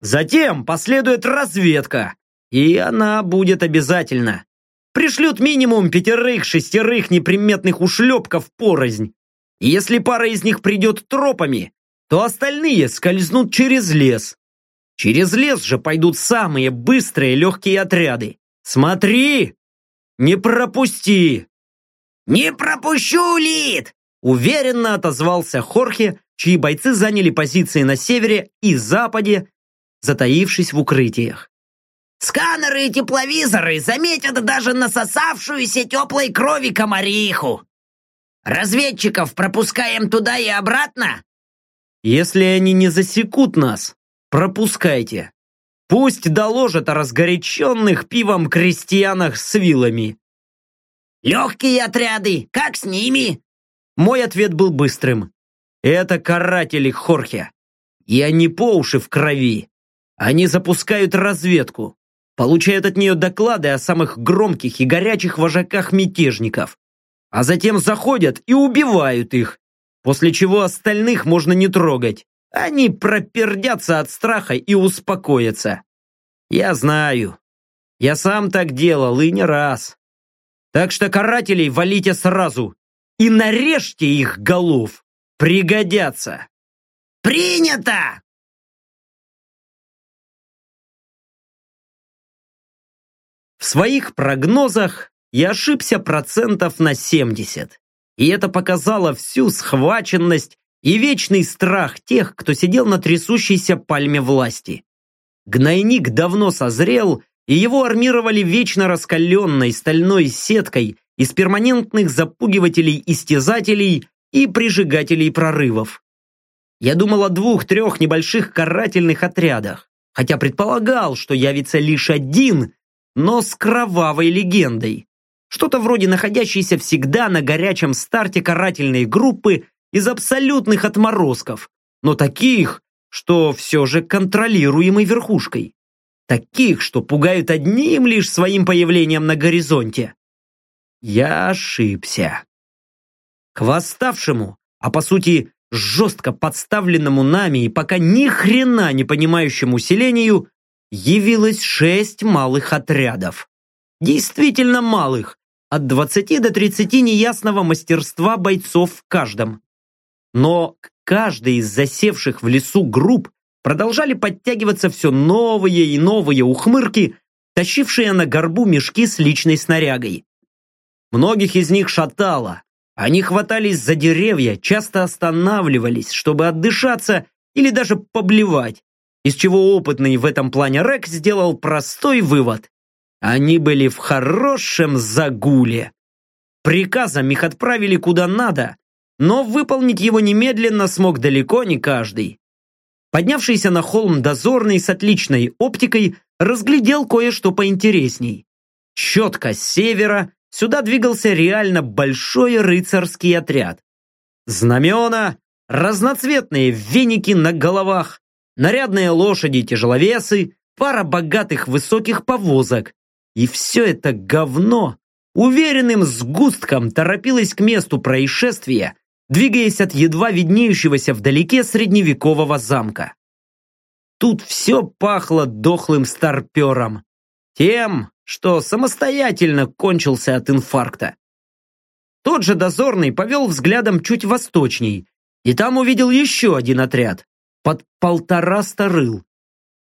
Затем последует разведка, и она будет обязательно пришлют минимум пятерых-шестерых неприметных ушлепков порознь. Если пара из них придет тропами, то остальные скользнут через лес. Через лес же пойдут самые быстрые легкие отряды. Смотри! Не пропусти! «Не пропущу, Лид!» Уверенно отозвался Хорхе, чьи бойцы заняли позиции на севере и западе, затаившись в укрытиях. Сканеры и тепловизоры заметят даже насосавшуюся теплой крови комариху. Разведчиков пропускаем туда и обратно? Если они не засекут нас, пропускайте. Пусть доложат о разгоряченных пивом крестьянах с вилами. Легкие отряды, как с ними? Мой ответ был быстрым. Это каратели Хорхе. И они по уши в крови. Они запускают разведку получают от нее доклады о самых громких и горячих вожаках мятежников, а затем заходят и убивают их, после чего остальных можно не трогать. Они пропердятся от страха и успокоятся. Я знаю. Я сам так делал и не раз. Так что карателей валите сразу и нарежьте их голов. Пригодятся. Принято! В своих прогнозах я ошибся процентов на 70. И это показало всю схваченность и вечный страх тех, кто сидел на трясущейся пальме власти. Гнойник давно созрел, и его армировали вечно раскаленной стальной сеткой из перманентных запугивателей-истязателей и прижигателей прорывов. Я думал о двух-трех небольших карательных отрядах, хотя предполагал, что явится лишь один, но с кровавой легендой. Что-то вроде находящейся всегда на горячем старте карательной группы из абсолютных отморозков, но таких, что все же контролируемой верхушкой. Таких, что пугают одним лишь своим появлением на горизонте. Я ошибся. К восставшему, а по сути жестко подставленному нами и пока ни хрена не понимающему селению, явилось шесть малых отрядов. Действительно малых, от 20 до 30 неясного мастерства бойцов в каждом. Но к каждой из засевших в лесу групп продолжали подтягиваться все новые и новые ухмырки, тащившие на горбу мешки с личной снарягой. Многих из них шатало. Они хватались за деревья, часто останавливались, чтобы отдышаться или даже поблевать, из чего опытный в этом плане Рек сделал простой вывод. Они были в хорошем загуле. Приказом их отправили куда надо, но выполнить его немедленно смог далеко не каждый. Поднявшийся на холм дозорный с отличной оптикой разглядел кое-что поинтересней. Четко с севера сюда двигался реально большой рыцарский отряд. Знамена, разноцветные веники на головах, нарядные лошади-тяжеловесы, пара богатых высоких повозок, и все это говно уверенным сгустком торопилось к месту происшествия, двигаясь от едва виднеющегося вдалеке средневекового замка. Тут все пахло дохлым старпером. Тем, что самостоятельно кончился от инфаркта. Тот же дозорный повел взглядом чуть восточней, и там увидел еще один отряд, под полтора старыл.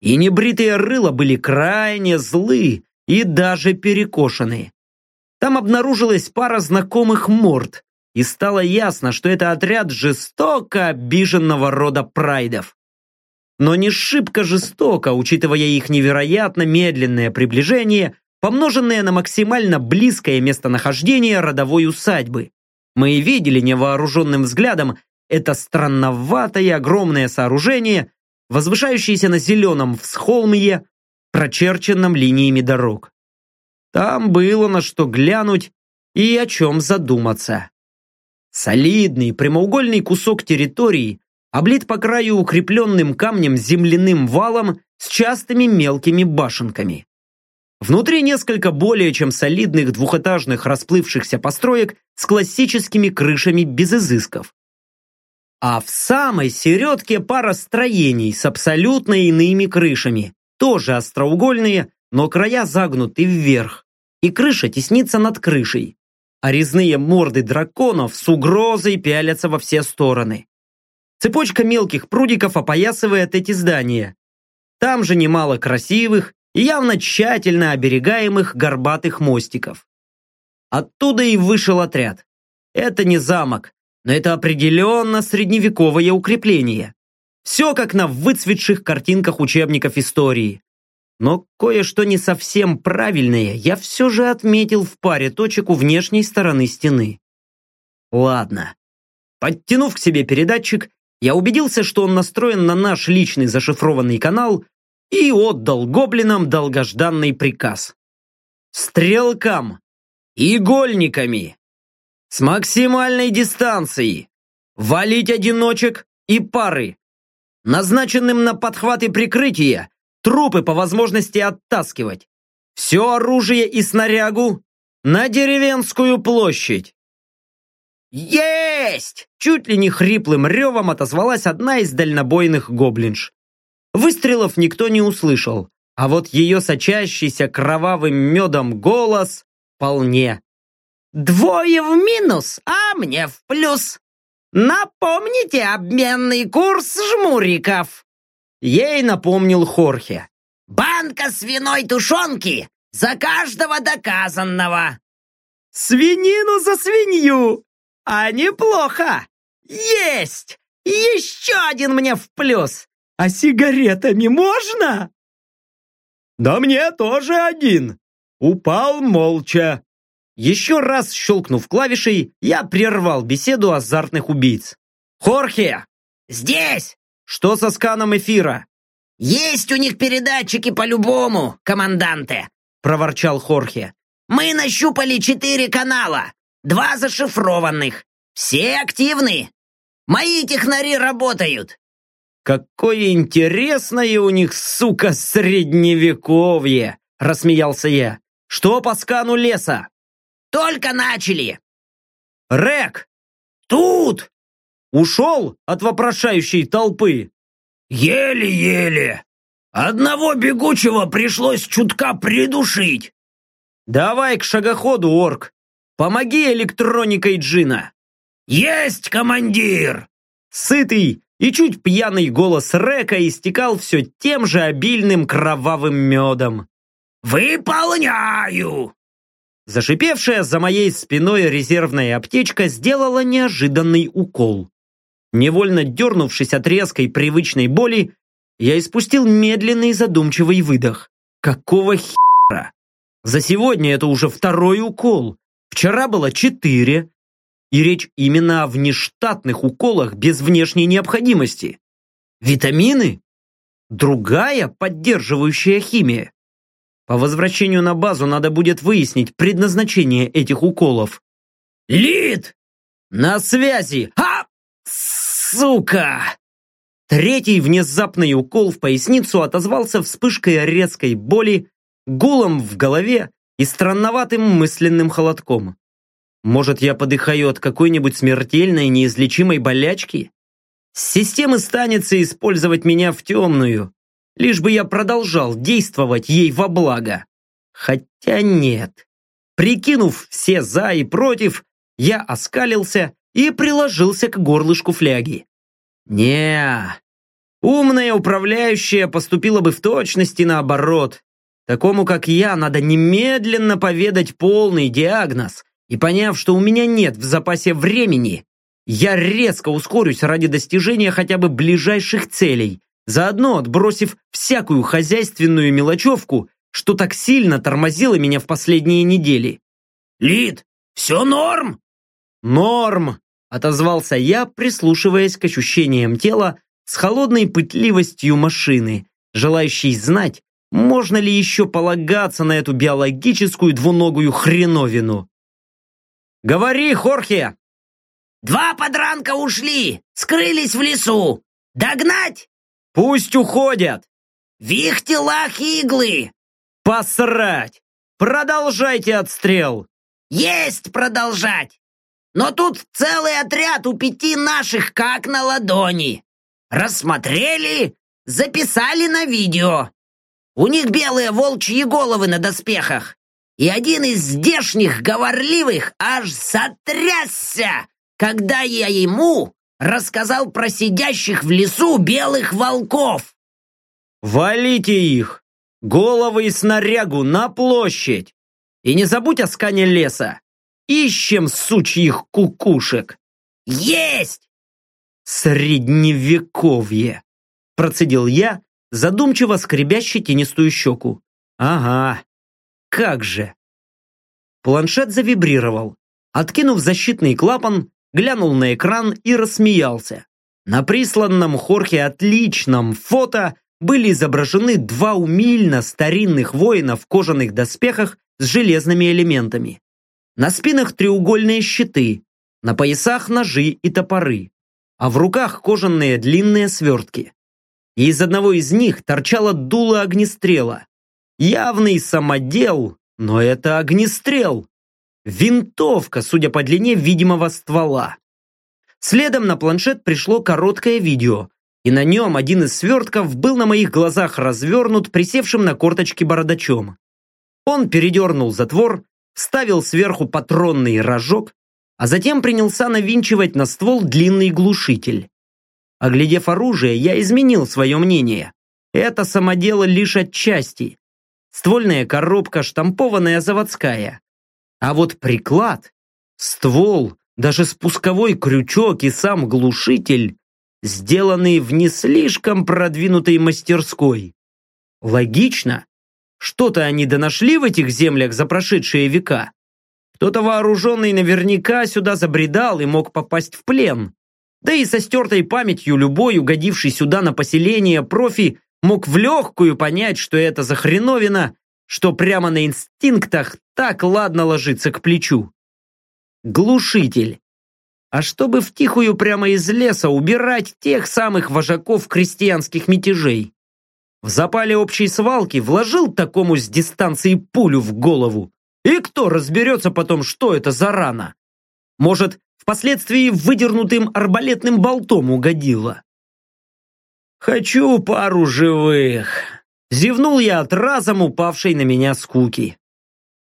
И небритые рыла были крайне злы, и даже перекошенные. Там обнаружилась пара знакомых морд, и стало ясно, что это отряд жестоко обиженного рода прайдов. Но не шибко жестоко, учитывая их невероятно медленное приближение, помноженное на максимально близкое местонахождение родовой усадьбы. Мы и видели невооруженным взглядом это странноватое огромное сооружение, возвышающееся на зеленом всхолмье, прочерченном линиями дорог. Там было на что глянуть и о чем задуматься. Солидный прямоугольный кусок территории облит по краю укрепленным камнем земляным валом с частыми мелкими башенками. Внутри несколько более чем солидных двухэтажных расплывшихся построек с классическими крышами без изысков. А в самой середке пара строений с абсолютно иными крышами, тоже остроугольные, но края загнуты вверх, и крыша теснится над крышей, а резные морды драконов с угрозой пялятся во все стороны. Цепочка мелких прудиков опоясывает эти здания. Там же немало красивых и явно тщательно оберегаемых горбатых мостиков. Оттуда и вышел отряд. Это не замок, но это определенно средневековое укрепление. Все как на выцветших картинках учебников истории. Но кое-что не совсем правильное я все же отметил в паре точек у внешней стороны стены. Ладно. Подтянув к себе передатчик, я убедился, что он настроен на наш личный зашифрованный канал и отдал гоблинам долгожданный приказ. Стрелкам, игольниками, с максимальной дистанции, валить одиночек и пары, назначенным на подхват и прикрытие, трупы по возможности оттаскивать. Все оружие и снарягу на деревенскую площадь. «Есть!» Чуть ли не хриплым ревом отозвалась одна из дальнобойных гоблинш. Выстрелов никто не услышал, а вот ее сочащийся кровавым медом голос вполне. «Двое в минус, а мне в плюс. Напомните обменный курс жмуриков!» Ей напомнил Хорхе. «Банка свиной тушенки за каждого доказанного!» «Свинину за свинью! А неплохо! Есть! Еще один мне в плюс! А сигаретами можно?» «Да мне тоже один!» Упал молча. Еще раз щелкнув клавишей, я прервал беседу азартных убийц. «Хорхе!» «Здесь!» «Что со сканом эфира?» «Есть у них передатчики по-любому, команданте!» проворчал Хорхе. «Мы нащупали четыре канала, два зашифрованных. Все активны. Мои технари работают. «Какое интересное у них, сука, средневековье!» – рассмеялся я. «Что по скану леса?» «Только начали!» «Рек!» Тут! Ушел от вопрошающей толпы. Еле-еле. Одного бегучего пришлось чутка придушить. Давай к шагоходу, орк. Помоги электроникой Джина. Есть, командир! Сытый и чуть пьяный голос Река истекал все тем же обильным кровавым медом. Выполняю! Зашипевшая за моей спиной резервная аптечка сделала неожиданный укол. Невольно дернувшись от резкой привычной боли, я испустил медленный задумчивый выдох. Какого хера? За сегодня это уже второй укол. Вчера было четыре. И речь именно о внештатных уколах без внешней необходимости. Витамины? Другая поддерживающая химия. По возвращению на базу надо будет выяснить предназначение этих уколов. Лид! На связи! А! Сука! Третий внезапный укол в поясницу отозвался вспышкой резкой боли, гулом в голове и странноватым мысленным холодком. Может, я подыхаю от какой-нибудь смертельной неизлечимой болячки? С системы станется использовать меня в темную, лишь бы я продолжал действовать ей во благо. Хотя нет. Прикинув все «за» и «против», я оскалился и приложился к горлышку фляги. не Умная управляющая поступила бы в точности наоборот. Такому, как я, надо немедленно поведать полный диагноз, и поняв, что у меня нет в запасе времени, я резко ускорюсь ради достижения хотя бы ближайших целей, заодно отбросив всякую хозяйственную мелочевку, что так сильно тормозило меня в последние недели. Лид, все норм? Норм, отозвался я, прислушиваясь к ощущениям тела с холодной пытливостью машины, желающей знать, можно ли еще полагаться на эту биологическую двуногую хреновину. «Говори, Хорхе!» «Два подранка ушли, скрылись в лесу. Догнать?» «Пусть уходят!» «В их телах иглы!» «Посрать! Продолжайте отстрел!» «Есть продолжать! Но тут целый отряд у пяти наших как на ладони. Рассмотрели, записали на видео. У них белые волчьи головы на доспехах. И один из здешних говорливых аж сотрясся, когда я ему рассказал про сидящих в лесу белых волков. «Валите их! Головы и снарягу на площадь! И не забудь о скане леса! Ищем сучьих кукушек!» «Есть!» «Средневековье!» Процедил я, задумчиво скребя щетинистую щеку. «Ага, как же!» Планшет завибрировал. Откинув защитный клапан, глянул на экран и рассмеялся. На присланном Хорхе отличном фото были изображены два умильно старинных воина в кожаных доспехах с железными элементами. На спинах треугольные щиты, на поясах ножи и топоры а в руках кожаные длинные свертки. И из одного из них торчало дуло огнестрела. Явный самодел, но это огнестрел. Винтовка, судя по длине видимого ствола. Следом на планшет пришло короткое видео, и на нем один из свертков был на моих глазах развернут присевшим на корточки бородачом. Он передернул затвор, вставил сверху патронный рожок, а затем принялся навинчивать на ствол длинный глушитель. Оглядев оружие, я изменил свое мнение. Это самодело лишь отчасти. Ствольная коробка штампованная заводская. А вот приклад, ствол, даже спусковой крючок и сам глушитель сделанные в не слишком продвинутой мастерской. Логично. Что-то они донашли в этих землях за прошедшие века. Кто-то вооруженный наверняка сюда забредал и мог попасть в плен. Да и со стертой памятью любой, угодивший сюда на поселение профи, мог в легкую понять, что это за хреновина, что прямо на инстинктах так ладно ложится к плечу. Глушитель. А чтобы втихую прямо из леса убирать тех самых вожаков крестьянских мятежей. В запале общей свалки вложил такому с дистанции пулю в голову. И кто разберется потом, что это за рана? Может, впоследствии выдернутым арбалетным болтом угодило? «Хочу пару живых!» Зевнул я от разом упавшей на меня скуки.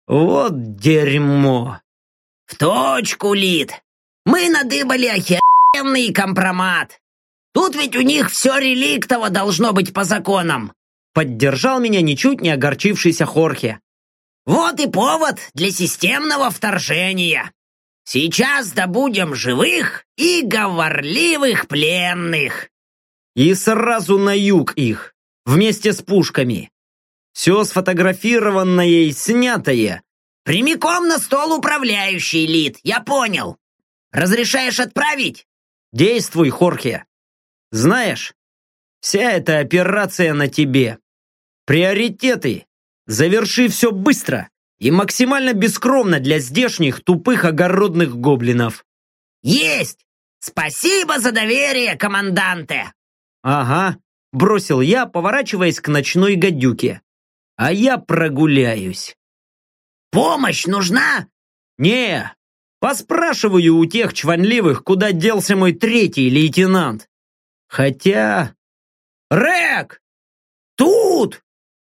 «Вот дерьмо!» «В точку, Лид! Мы надыбали охеренный компромат! Тут ведь у них все реликтово должно быть по законам!» Поддержал меня ничуть не огорчившийся Хорхе. «Вот и повод для системного вторжения! Сейчас добудем живых и говорливых пленных!» И сразу на юг их, вместе с пушками. Все сфотографированное и снятое. Прямиком на стол управляющий, Лид, я понял. Разрешаешь отправить? Действуй, Хорхе. Знаешь, вся эта операция на тебе. Приоритеты. Заверши все быстро и максимально бескромно для здешних тупых огородных гоблинов. Есть! Спасибо за доверие, команданте! «Ага», — бросил я, поворачиваясь к ночной гадюке. «А я прогуляюсь». «Помощь нужна?» «Не, поспрашиваю у тех чванливых, куда делся мой третий лейтенант. Хотя...» «Рек! Тут!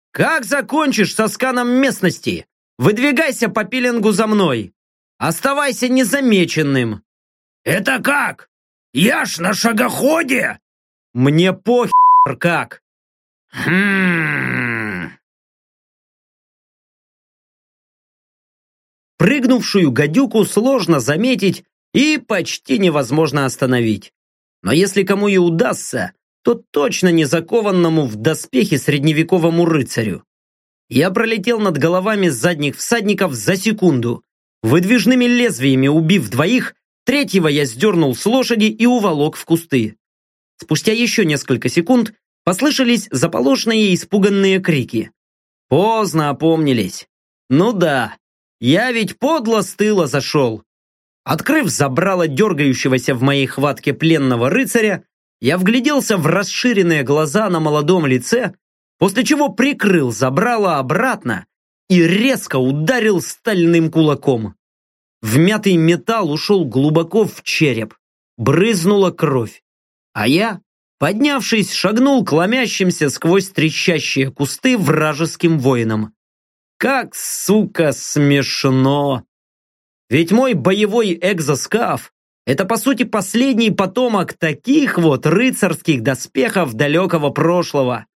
Как закончишь со сканом местности? Выдвигайся по пилингу за мной. Оставайся незамеченным». «Это как? Я ж на шагоходе!» Мне похер как. Хм. Прыгнувшую гадюку сложно заметить и почти невозможно остановить. Но если кому и удастся, то точно не закованному в доспехи средневековому рыцарю. Я пролетел над головами задних всадников за секунду. Выдвижными лезвиями убив двоих, третьего я сдернул с лошади и уволок в кусты. Спустя еще несколько секунд послышались заполошные и испуганные крики. Поздно опомнились. Ну да, я ведь подло с тыла зашел. Открыв забрало дергающегося в моей хватке пленного рыцаря, я вгляделся в расширенные глаза на молодом лице, после чего прикрыл забрало обратно и резко ударил стальным кулаком. Вмятый металл ушел глубоко в череп, брызнула кровь. А я, поднявшись, шагнул к ломящимся сквозь трещащие кусты вражеским воинам. Как, сука, смешно! Ведь мой боевой экзоскаф – это, по сути, последний потомок таких вот рыцарских доспехов далекого прошлого.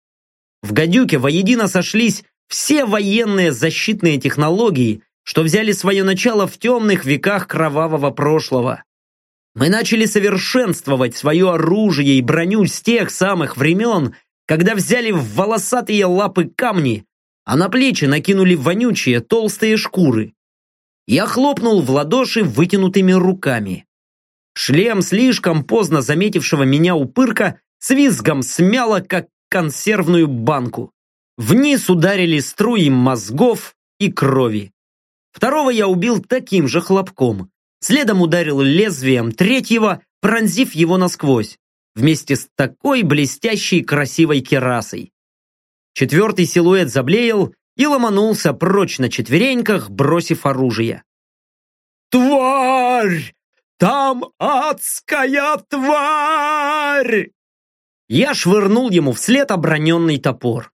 В гадюке воедино сошлись все военные защитные технологии, что взяли свое начало в темных веках кровавого прошлого. Мы начали совершенствовать свое оружие и броню с тех самых времен, когда взяли в волосатые лапы камни, а на плечи накинули вонючие толстые шкуры. Я хлопнул в ладоши вытянутыми руками. Шлем слишком поздно заметившего меня упырка с визгом смяло, как консервную банку. Вниз ударили струи мозгов и крови. Второго я убил таким же хлопком. Следом ударил лезвием третьего, пронзив его насквозь, вместе с такой блестящей красивой керасой. Четвертый силуэт заблеял и ломанулся прочь на четвереньках, бросив оружие. «Тварь! Там адская тварь!» я швырнул ему вслед оброненный топор.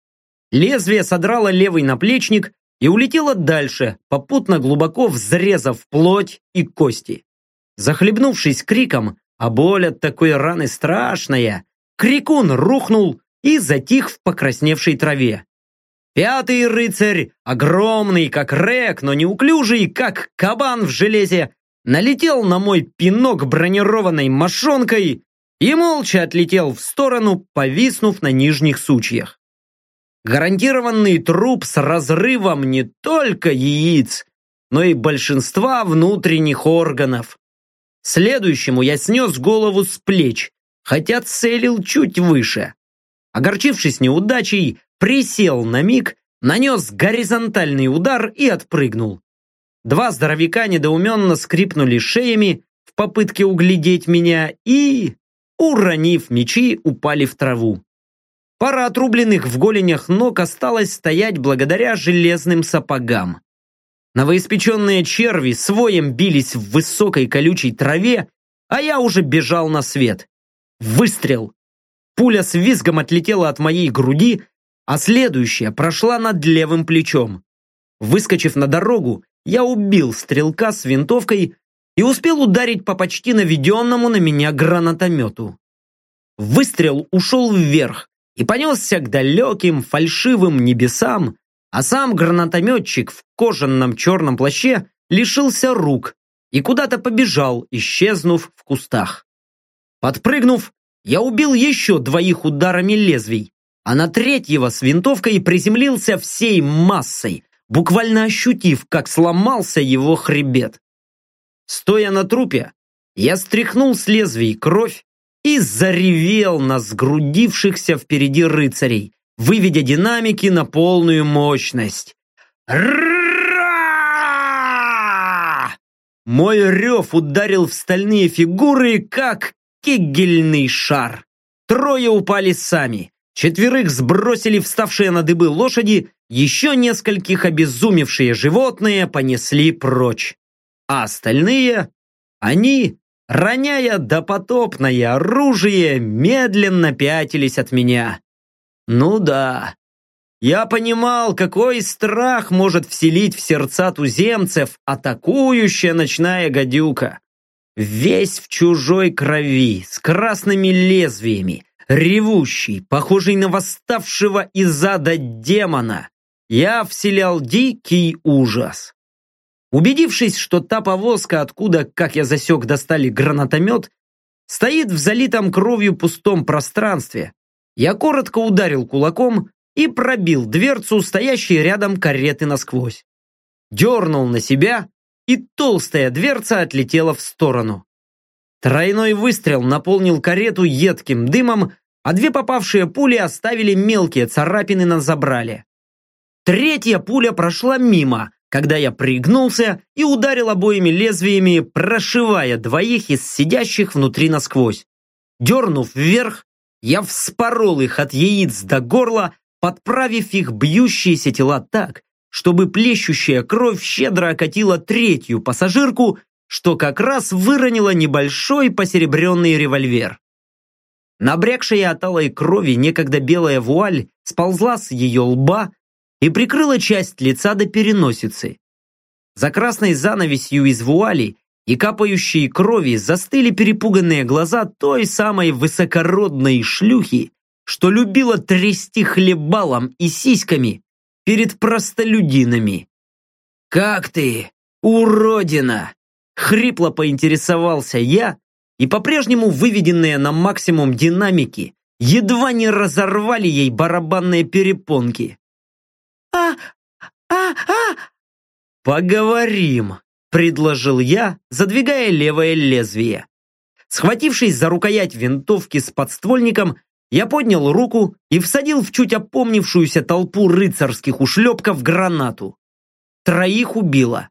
Лезвие содрало левый наплечник и улетело дальше, попутно глубоко взрезав плоть и кости. Захлебнувшись криком, а боль от такой раны страшная, крикун рухнул и затих в покрасневшей траве. Пятый рыцарь, огромный, как рек, но неуклюжий, как кабан в железе, налетел на мой пинок бронированной мошонкой и молча отлетел в сторону, повиснув на нижних сучьях. Гарантированный труп с разрывом не только яиц, но и большинства внутренних органов. Следующему я снес голову с плеч, хотя целил чуть выше. Огорчившись неудачей, присел на миг, нанес горизонтальный удар и отпрыгнул. Два здоровяка недоуменно скрипнули шеями в попытке углядеть меня и, уронив мечи, упали в траву. Пара отрубленных в голенях ног осталась стоять благодаря железным сапогам. Новоиспеченные черви своем бились в высокой колючей траве, а я уже бежал на свет. Выстрел! Пуля с визгом отлетела от моей груди, а следующая прошла над левым плечом. Выскочив на дорогу, я убил стрелка с винтовкой и успел ударить по почти наведенному на меня гранатомету. Выстрел ушел вверх и понесся к далеким фальшивым небесам, а сам гранатометчик в кожаном черном плаще лишился рук и куда-то побежал, исчезнув в кустах. Подпрыгнув, я убил еще двоих ударами лезвий, а на третьего с винтовкой приземлился всей массой, буквально ощутив, как сломался его хребет. Стоя на трупе, я стряхнул с лезвий кровь и заревел на сгрудившихся впереди рыцарей, выведя динамики на полную мощность. Мой рев ударил в стальные фигуры, как кегельный шар. Трое упали сами. Четверых сбросили вставшие на дыбы лошади, еще нескольких обезумевшие животные понесли прочь. А остальные, они, роняя допотопное оружие, медленно пятились от меня. Ну да, я понимал, какой страх может вселить в сердца туземцев атакующая ночная гадюка. Весь в чужой крови, с красными лезвиями, ревущий, похожий на восставшего из ада демона, я вселял дикий ужас. Убедившись, что та повозка, откуда, как я засек, достали гранатомет, стоит в залитом кровью пустом пространстве, я коротко ударил кулаком и пробил дверцу, стоящей рядом кареты насквозь. Дернул на себя, и толстая дверца отлетела в сторону. Тройной выстрел наполнил карету едким дымом, а две попавшие пули оставили мелкие царапины на забрале. Третья пуля прошла мимо, когда я пригнулся и ударил обоими лезвиями, прошивая двоих из сидящих внутри насквозь. Дернув вверх, я вспорол их от яиц до горла, подправив их бьющиеся тела так, чтобы плещущая кровь щедро окатила третью пассажирку, что как раз выронила небольшой посеребренный револьвер. Набрякшая от алой крови некогда белая вуаль сползла с ее лба и прикрыла часть лица до переносицы. За красной занавесью из вуали и капающей крови застыли перепуганные глаза той самой высокородной шлюхи, что любила трясти хлебалом и сиськами перед простолюдинами. «Как ты, уродина!» Хрипло поинтересовался я, и по-прежнему выведенные на максимум динамики едва не разорвали ей барабанные перепонки. «А, а, а!» «Поговорим!» – предложил я, задвигая левое лезвие. Схватившись за рукоять винтовки с подствольником, я поднял руку и всадил в чуть опомнившуюся толпу рыцарских ушлепков гранату. Троих убило.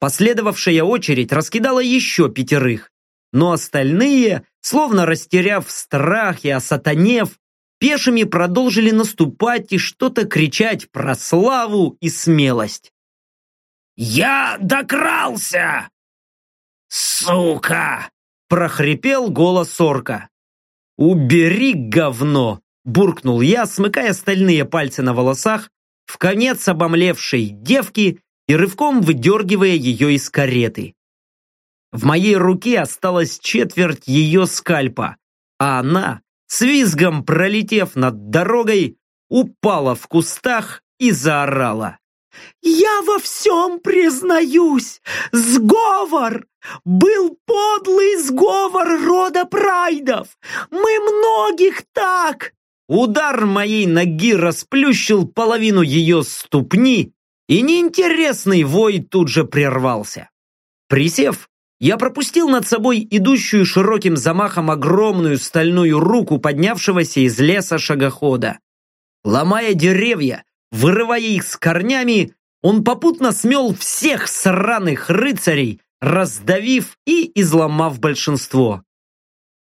Последовавшая очередь раскидала еще пятерых, но остальные, словно растеряв страх и осатанев, пешими продолжили наступать и что-то кричать про славу и смелость. «Я докрался!» «Сука!» – прохрипел голос орка. «Убери говно!» – буркнул я, смыкая стальные пальцы на волосах, в конец обомлевшей девки и рывком выдергивая ее из кареты. В моей руке осталась четверть ее скальпа, а она, с визгом пролетев над дорогой, упала в кустах и заорала. «Я во всем признаюсь! Сговор! Был подлый сговор рода прайдов! Мы многих так!» Удар моей ноги расплющил половину ее ступни, и неинтересный вой тут же прервался. Присев, я пропустил над собой идущую широким замахом огромную стальную руку поднявшегося из леса шагохода. Ломая деревья, вырывая их с корнями, он попутно смел всех сраных рыцарей, раздавив и изломав большинство.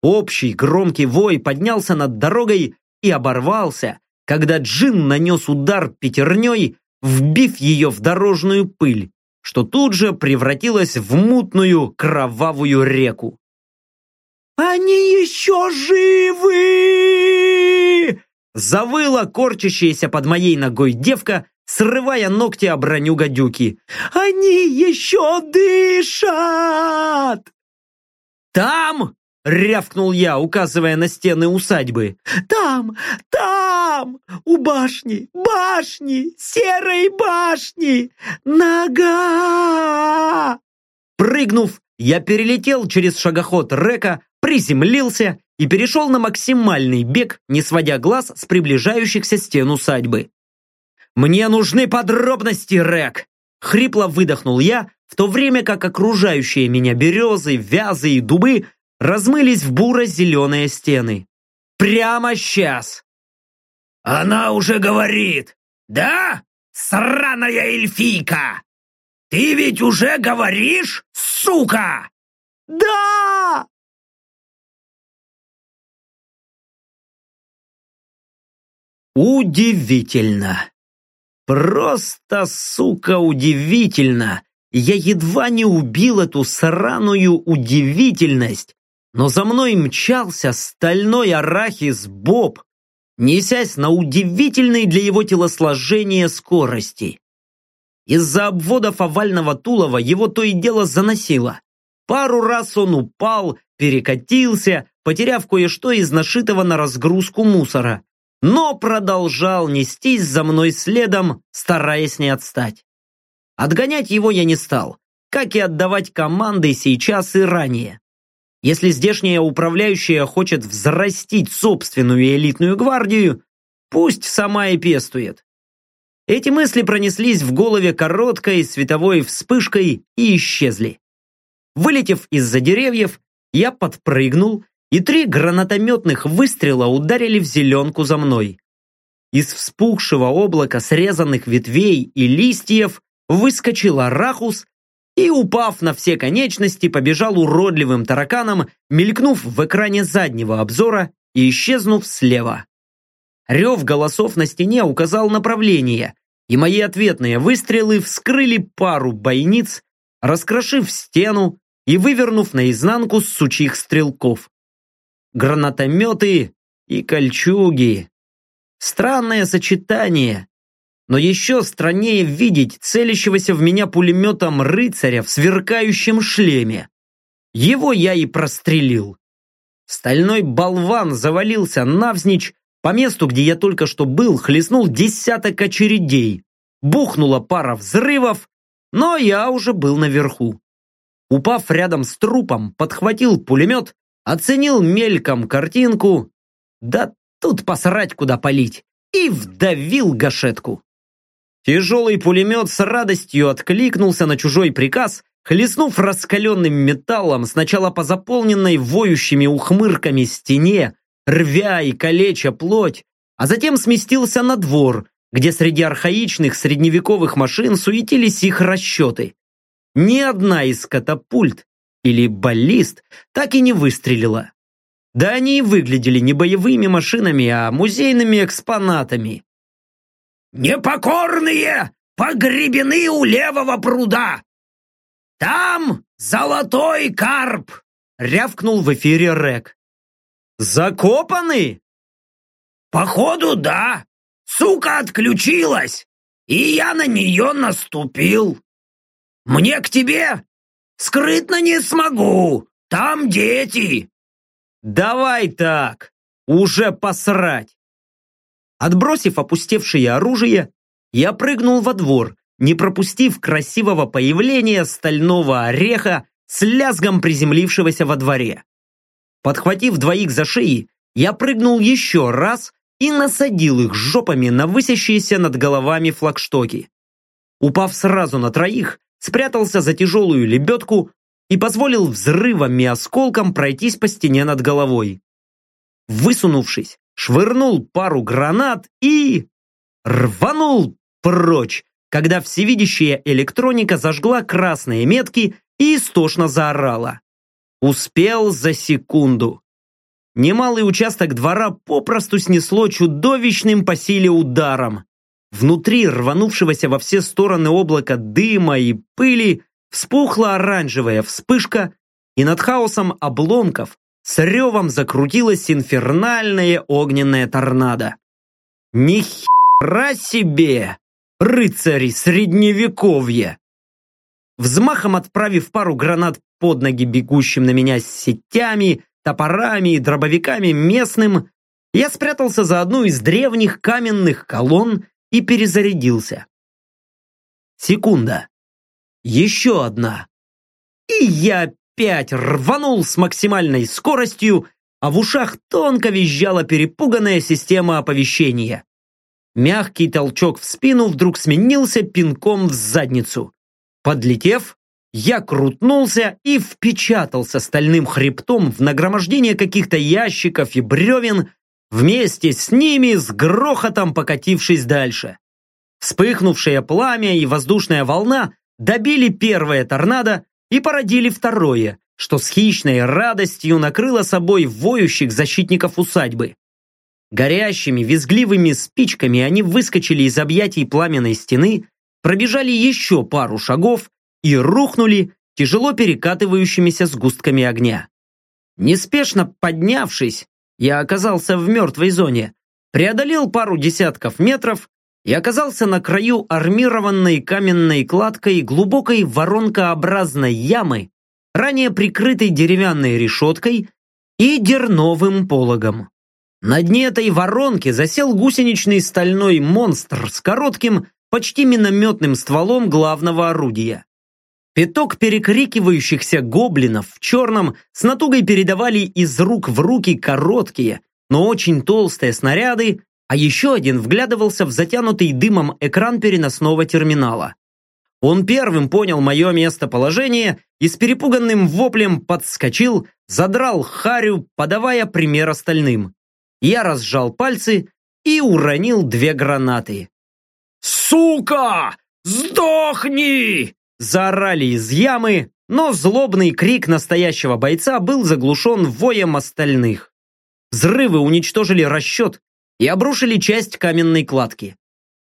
Общий громкий вой поднялся над дорогой и оборвался, когда Джин нанес удар пятерней, вбив ее в дорожную пыль, что тут же превратилась в мутную кровавую реку. «Они еще живы!» Завыла корчащаяся под моей ногой девка, срывая ногти о броню гадюки. «Они еще дышат!» «Там!» — рявкнул я, указывая на стены усадьбы. «Там! Там! У башни! Башни! Серой башни! Нога!» Прыгнув, я перелетел через шагоход Река, приземлился и перешел на максимальный бег, не сводя глаз с приближающихся стен усадьбы. «Мне нужны подробности, Рек!» Хрипло выдохнул я, в то время как окружающие меня березы, вязы и дубы размылись в буро-зеленые стены. «Прямо сейчас!» «Она уже говорит! Да, сраная эльфийка! Ты ведь уже говоришь, сука!» «Да!» Удивительно. Просто, сука, удивительно. Я едва не убил эту сраную удивительность, но за мной мчался стальной арахис Боб, несясь на удивительной для его телосложения скорости. Из-за обводов овального тулова его то и дело заносило. Пару раз он упал, перекатился, потеряв кое-что из нашитого на разгрузку мусора но продолжал нестись за мной следом, стараясь не отстать. Отгонять его я не стал, как и отдавать команды сейчас и ранее. Если здешняя управляющая хочет взрастить собственную элитную гвардию, пусть сама и пестует. Эти мысли пронеслись в голове короткой световой вспышкой и исчезли. Вылетев из-за деревьев, я подпрыгнул и три гранатометных выстрела ударили в зеленку за мной. Из вспухшего облака срезанных ветвей и листьев выскочил арахус и, упав на все конечности, побежал уродливым тараканом, мелькнув в экране заднего обзора и исчезнув слева. Рев голосов на стене указал направление, и мои ответные выстрелы вскрыли пару бойниц, раскрошив стену и вывернув наизнанку сучьих стрелков гранатометы и кольчуги. Странное сочетание. Но еще страннее видеть целящегося в меня пулеметом рыцаря в сверкающем шлеме. Его я и прострелил. Стальной болван завалился навзничь, по месту, где я только что был, хлестнул десяток очередей. Бухнула пара взрывов, но я уже был наверху. Упав рядом с трупом, подхватил пулемет оценил мельком картинку, да тут посрать куда полить, и вдавил гашетку. Тяжелый пулемет с радостью откликнулся на чужой приказ, хлестнув раскаленным металлом сначала по заполненной воющими ухмырками стене, рвя и калеча плоть, а затем сместился на двор, где среди архаичных средневековых машин суетились их расчеты. Ни одна из катапульт или баллист так и не выстрелила. Да они и выглядели не боевыми машинами, а музейными экспонатами. «Непокорные погребены у левого пруда! Там золотой карп!» рявкнул в эфире Рек. Закопаны? Походу, да. Сука отключилась, и я на нее наступил. Мне к тебе? Скрытно не смогу. Там дети. Давай так. Уже посрать. Отбросив опустевшее оружие, я прыгнул во двор, не пропустив красивого появления стального ореха с лязгом приземлившегося во дворе. Подхватив двоих за шеи, я прыгнул еще раз и насадил их жопами на высящиеся над головами флагштоки. Упав сразу на троих, спрятался за тяжелую лебедку и позволил взрывом и осколкам пройтись по стене над головой. Высунувшись, швырнул пару гранат и... рванул прочь, когда всевидящая электроника зажгла красные метки и истошно заорала. Успел за секунду. Немалый участок двора попросту снесло чудовищным по силе ударом. Внутри рванувшегося во все стороны облака дыма и пыли вспухла оранжевая вспышка, и над хаосом обломков с ревом закрутилась инфернальная огненная торнадо. Ни хера себе! Рыцари средневековья! Взмахом отправив пару гранат под ноги бегущим на меня с сетями, топорами и дробовиками местным, я спрятался за одну из древних каменных колонн и перезарядился. Секунда. Еще одна. И я опять рванул с максимальной скоростью, а в ушах тонко визжала перепуганная система оповещения. Мягкий толчок в спину вдруг сменился пинком в задницу. Подлетев, я крутнулся и впечатался стальным хребтом в нагромождение каких-то ящиков и бревен, вместе с ними с грохотом покатившись дальше. Вспыхнувшее пламя и воздушная волна добили первое торнадо и породили второе, что с хищной радостью накрыло собой воющих защитников усадьбы. Горящими, визгливыми спичками они выскочили из объятий пламенной стены, пробежали еще пару шагов и рухнули тяжело перекатывающимися сгустками огня. Неспешно поднявшись, я оказался в мертвой зоне, преодолел пару десятков метров и оказался на краю армированной каменной кладкой глубокой воронкообразной ямы, ранее прикрытой деревянной решеткой и дерновым пологом. На дне этой воронки засел гусеничный стальной монстр с коротким, почти минометным стволом главного орудия. Пяток перекрикивающихся гоблинов в черном с натугой передавали из рук в руки короткие, но очень толстые снаряды, а еще один вглядывался в затянутый дымом экран переносного терминала. Он первым понял мое местоположение и с перепуганным воплем подскочил, задрал харю, подавая пример остальным. Я разжал пальцы и уронил две гранаты. «Сука! Сдохни!» Заорали из ямы, но злобный крик настоящего бойца был заглушен воем остальных. Взрывы уничтожили расчет и обрушили часть каменной кладки.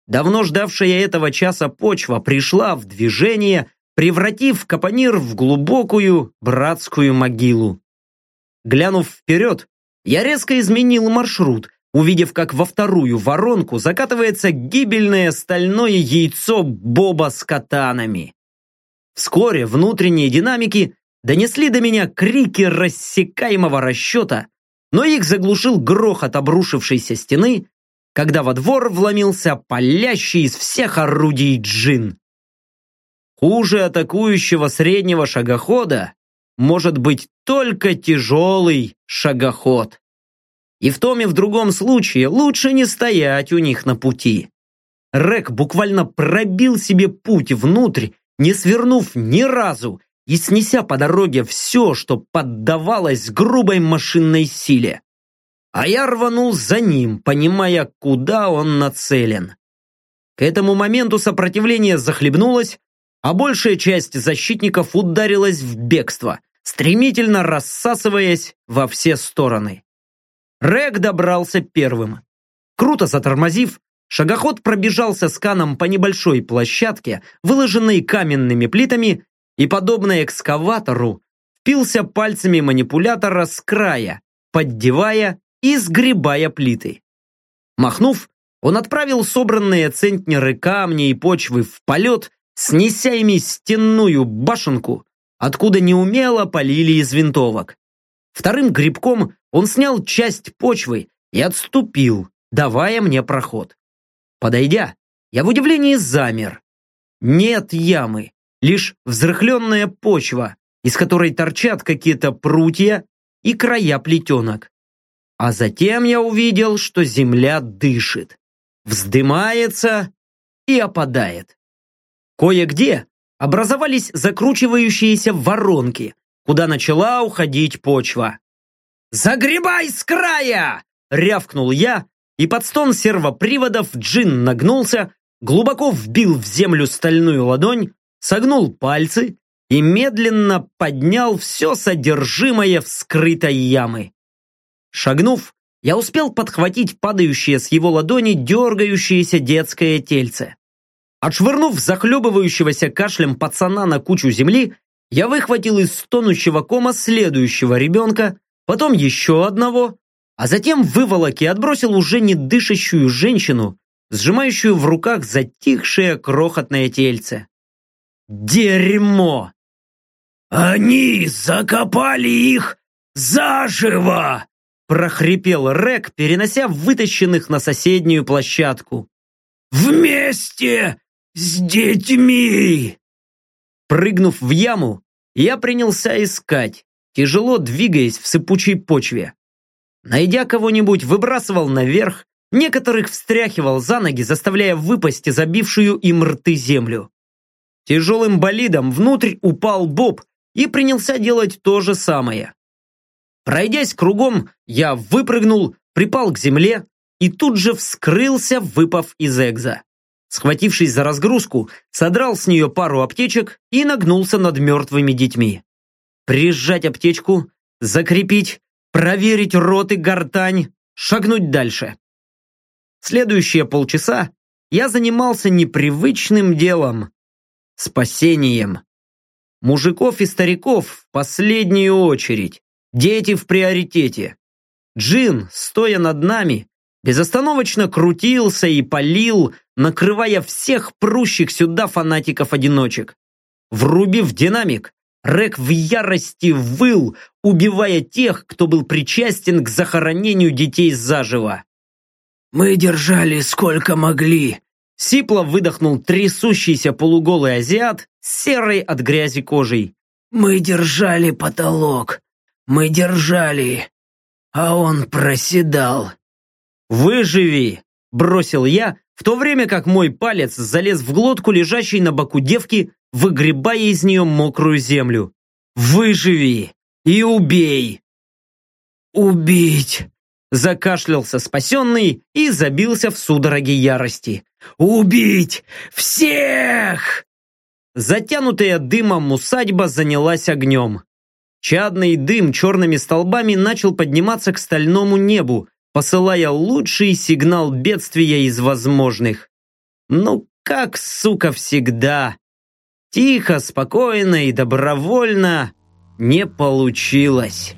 Давно ждавшая этого часа почва пришла в движение, превратив Капонир в глубокую братскую могилу. Глянув вперед, я резко изменил маршрут, увидев, как во вторую воронку закатывается гибельное стальное яйцо Боба с катанами. Вскоре внутренние динамики донесли до меня крики рассекаемого расчета, но их заглушил грохот обрушившейся стены, когда во двор вломился палящий из всех орудий джин. Хуже атакующего среднего шагохода может быть только тяжелый шагоход. И в том и в другом случае лучше не стоять у них на пути. Рек буквально пробил себе путь внутрь не свернув ни разу и снеся по дороге все, что поддавалось грубой машинной силе. А я рванул за ним, понимая, куда он нацелен. К этому моменту сопротивление захлебнулось, а большая часть защитников ударилась в бегство, стремительно рассасываясь во все стороны. Рэг добрался первым. Круто затормозив, Шагоход пробежался сканом по небольшой площадке, выложенной каменными плитами, и, подобно экскаватору, впился пальцами манипулятора с края, поддевая и сгребая плиты. Махнув, он отправил собранные центнеры камни и почвы в полет, снеся ими стенную башенку, откуда неумело полили из винтовок. Вторым грибком он снял часть почвы и отступил, давая мне проход. Подойдя, я в удивлении замер. Нет ямы, лишь взрыхленная почва, из которой торчат какие-то прутья и края плетенок. А затем я увидел, что земля дышит, вздымается и опадает. Кое-где образовались закручивающиеся воронки, куда начала уходить почва. «Загребай с края!» — рявкнул я, и под стон сервоприводов Джин нагнулся, глубоко вбил в землю стальную ладонь, согнул пальцы и медленно поднял все содержимое вскрытой ямы. Шагнув, я успел подхватить падающее с его ладони дергающееся детское тельце. Отшвырнув захлебывающегося кашлем пацана на кучу земли, я выхватил из стонущего кома следующего ребенка, потом еще одного, а затем выволок и отбросил уже не дышащую женщину, сжимающую в руках затихшее крохотное тельце. Дерьмо! «Они закопали их заживо!» прохрипел Рек, перенося вытащенных на соседнюю площадку. «Вместе с детьми!» Прыгнув в яму, я принялся искать, тяжело двигаясь в сыпучей почве. Найдя кого-нибудь, выбрасывал наверх, некоторых встряхивал за ноги, заставляя выпасть забившую им рты землю. Тяжелым болидом внутрь упал Боб и принялся делать то же самое. Пройдясь кругом, я выпрыгнул, припал к земле и тут же вскрылся, выпав из экза. Схватившись за разгрузку, содрал с нее пару аптечек и нагнулся над мертвыми детьми. Прижать аптечку, закрепить, проверить рот и гортань, шагнуть дальше. Следующие полчаса я занимался непривычным делом – спасением. Мужиков и стариков в последнюю очередь, дети в приоритете. Джин, стоя над нами, безостановочно крутился и палил, накрывая всех прущих сюда фанатиков-одиночек. Врубив динамик, Рек в ярости выл, убивая тех, кто был причастен к захоронению детей заживо. «Мы держали сколько могли», Сипло выдохнул трясущийся полуголый азиат с серой от грязи кожей. «Мы держали потолок. Мы держали. А он проседал». «Выживи!» – бросил я, в то время как мой палец залез в глотку лежащей на боку девки, выгребая из нее мокрую землю. «Выживи и убей!» «Убить!» – закашлялся спасенный и забился в судороге ярости. «Убить всех!» Затянутая дымом усадьба занялась огнем. Чадный дым черными столбами начал подниматься к стальному небу, посылая лучший сигнал бедствия из возможных. Ну, как, сука, всегда. Тихо, спокойно и добровольно не получилось.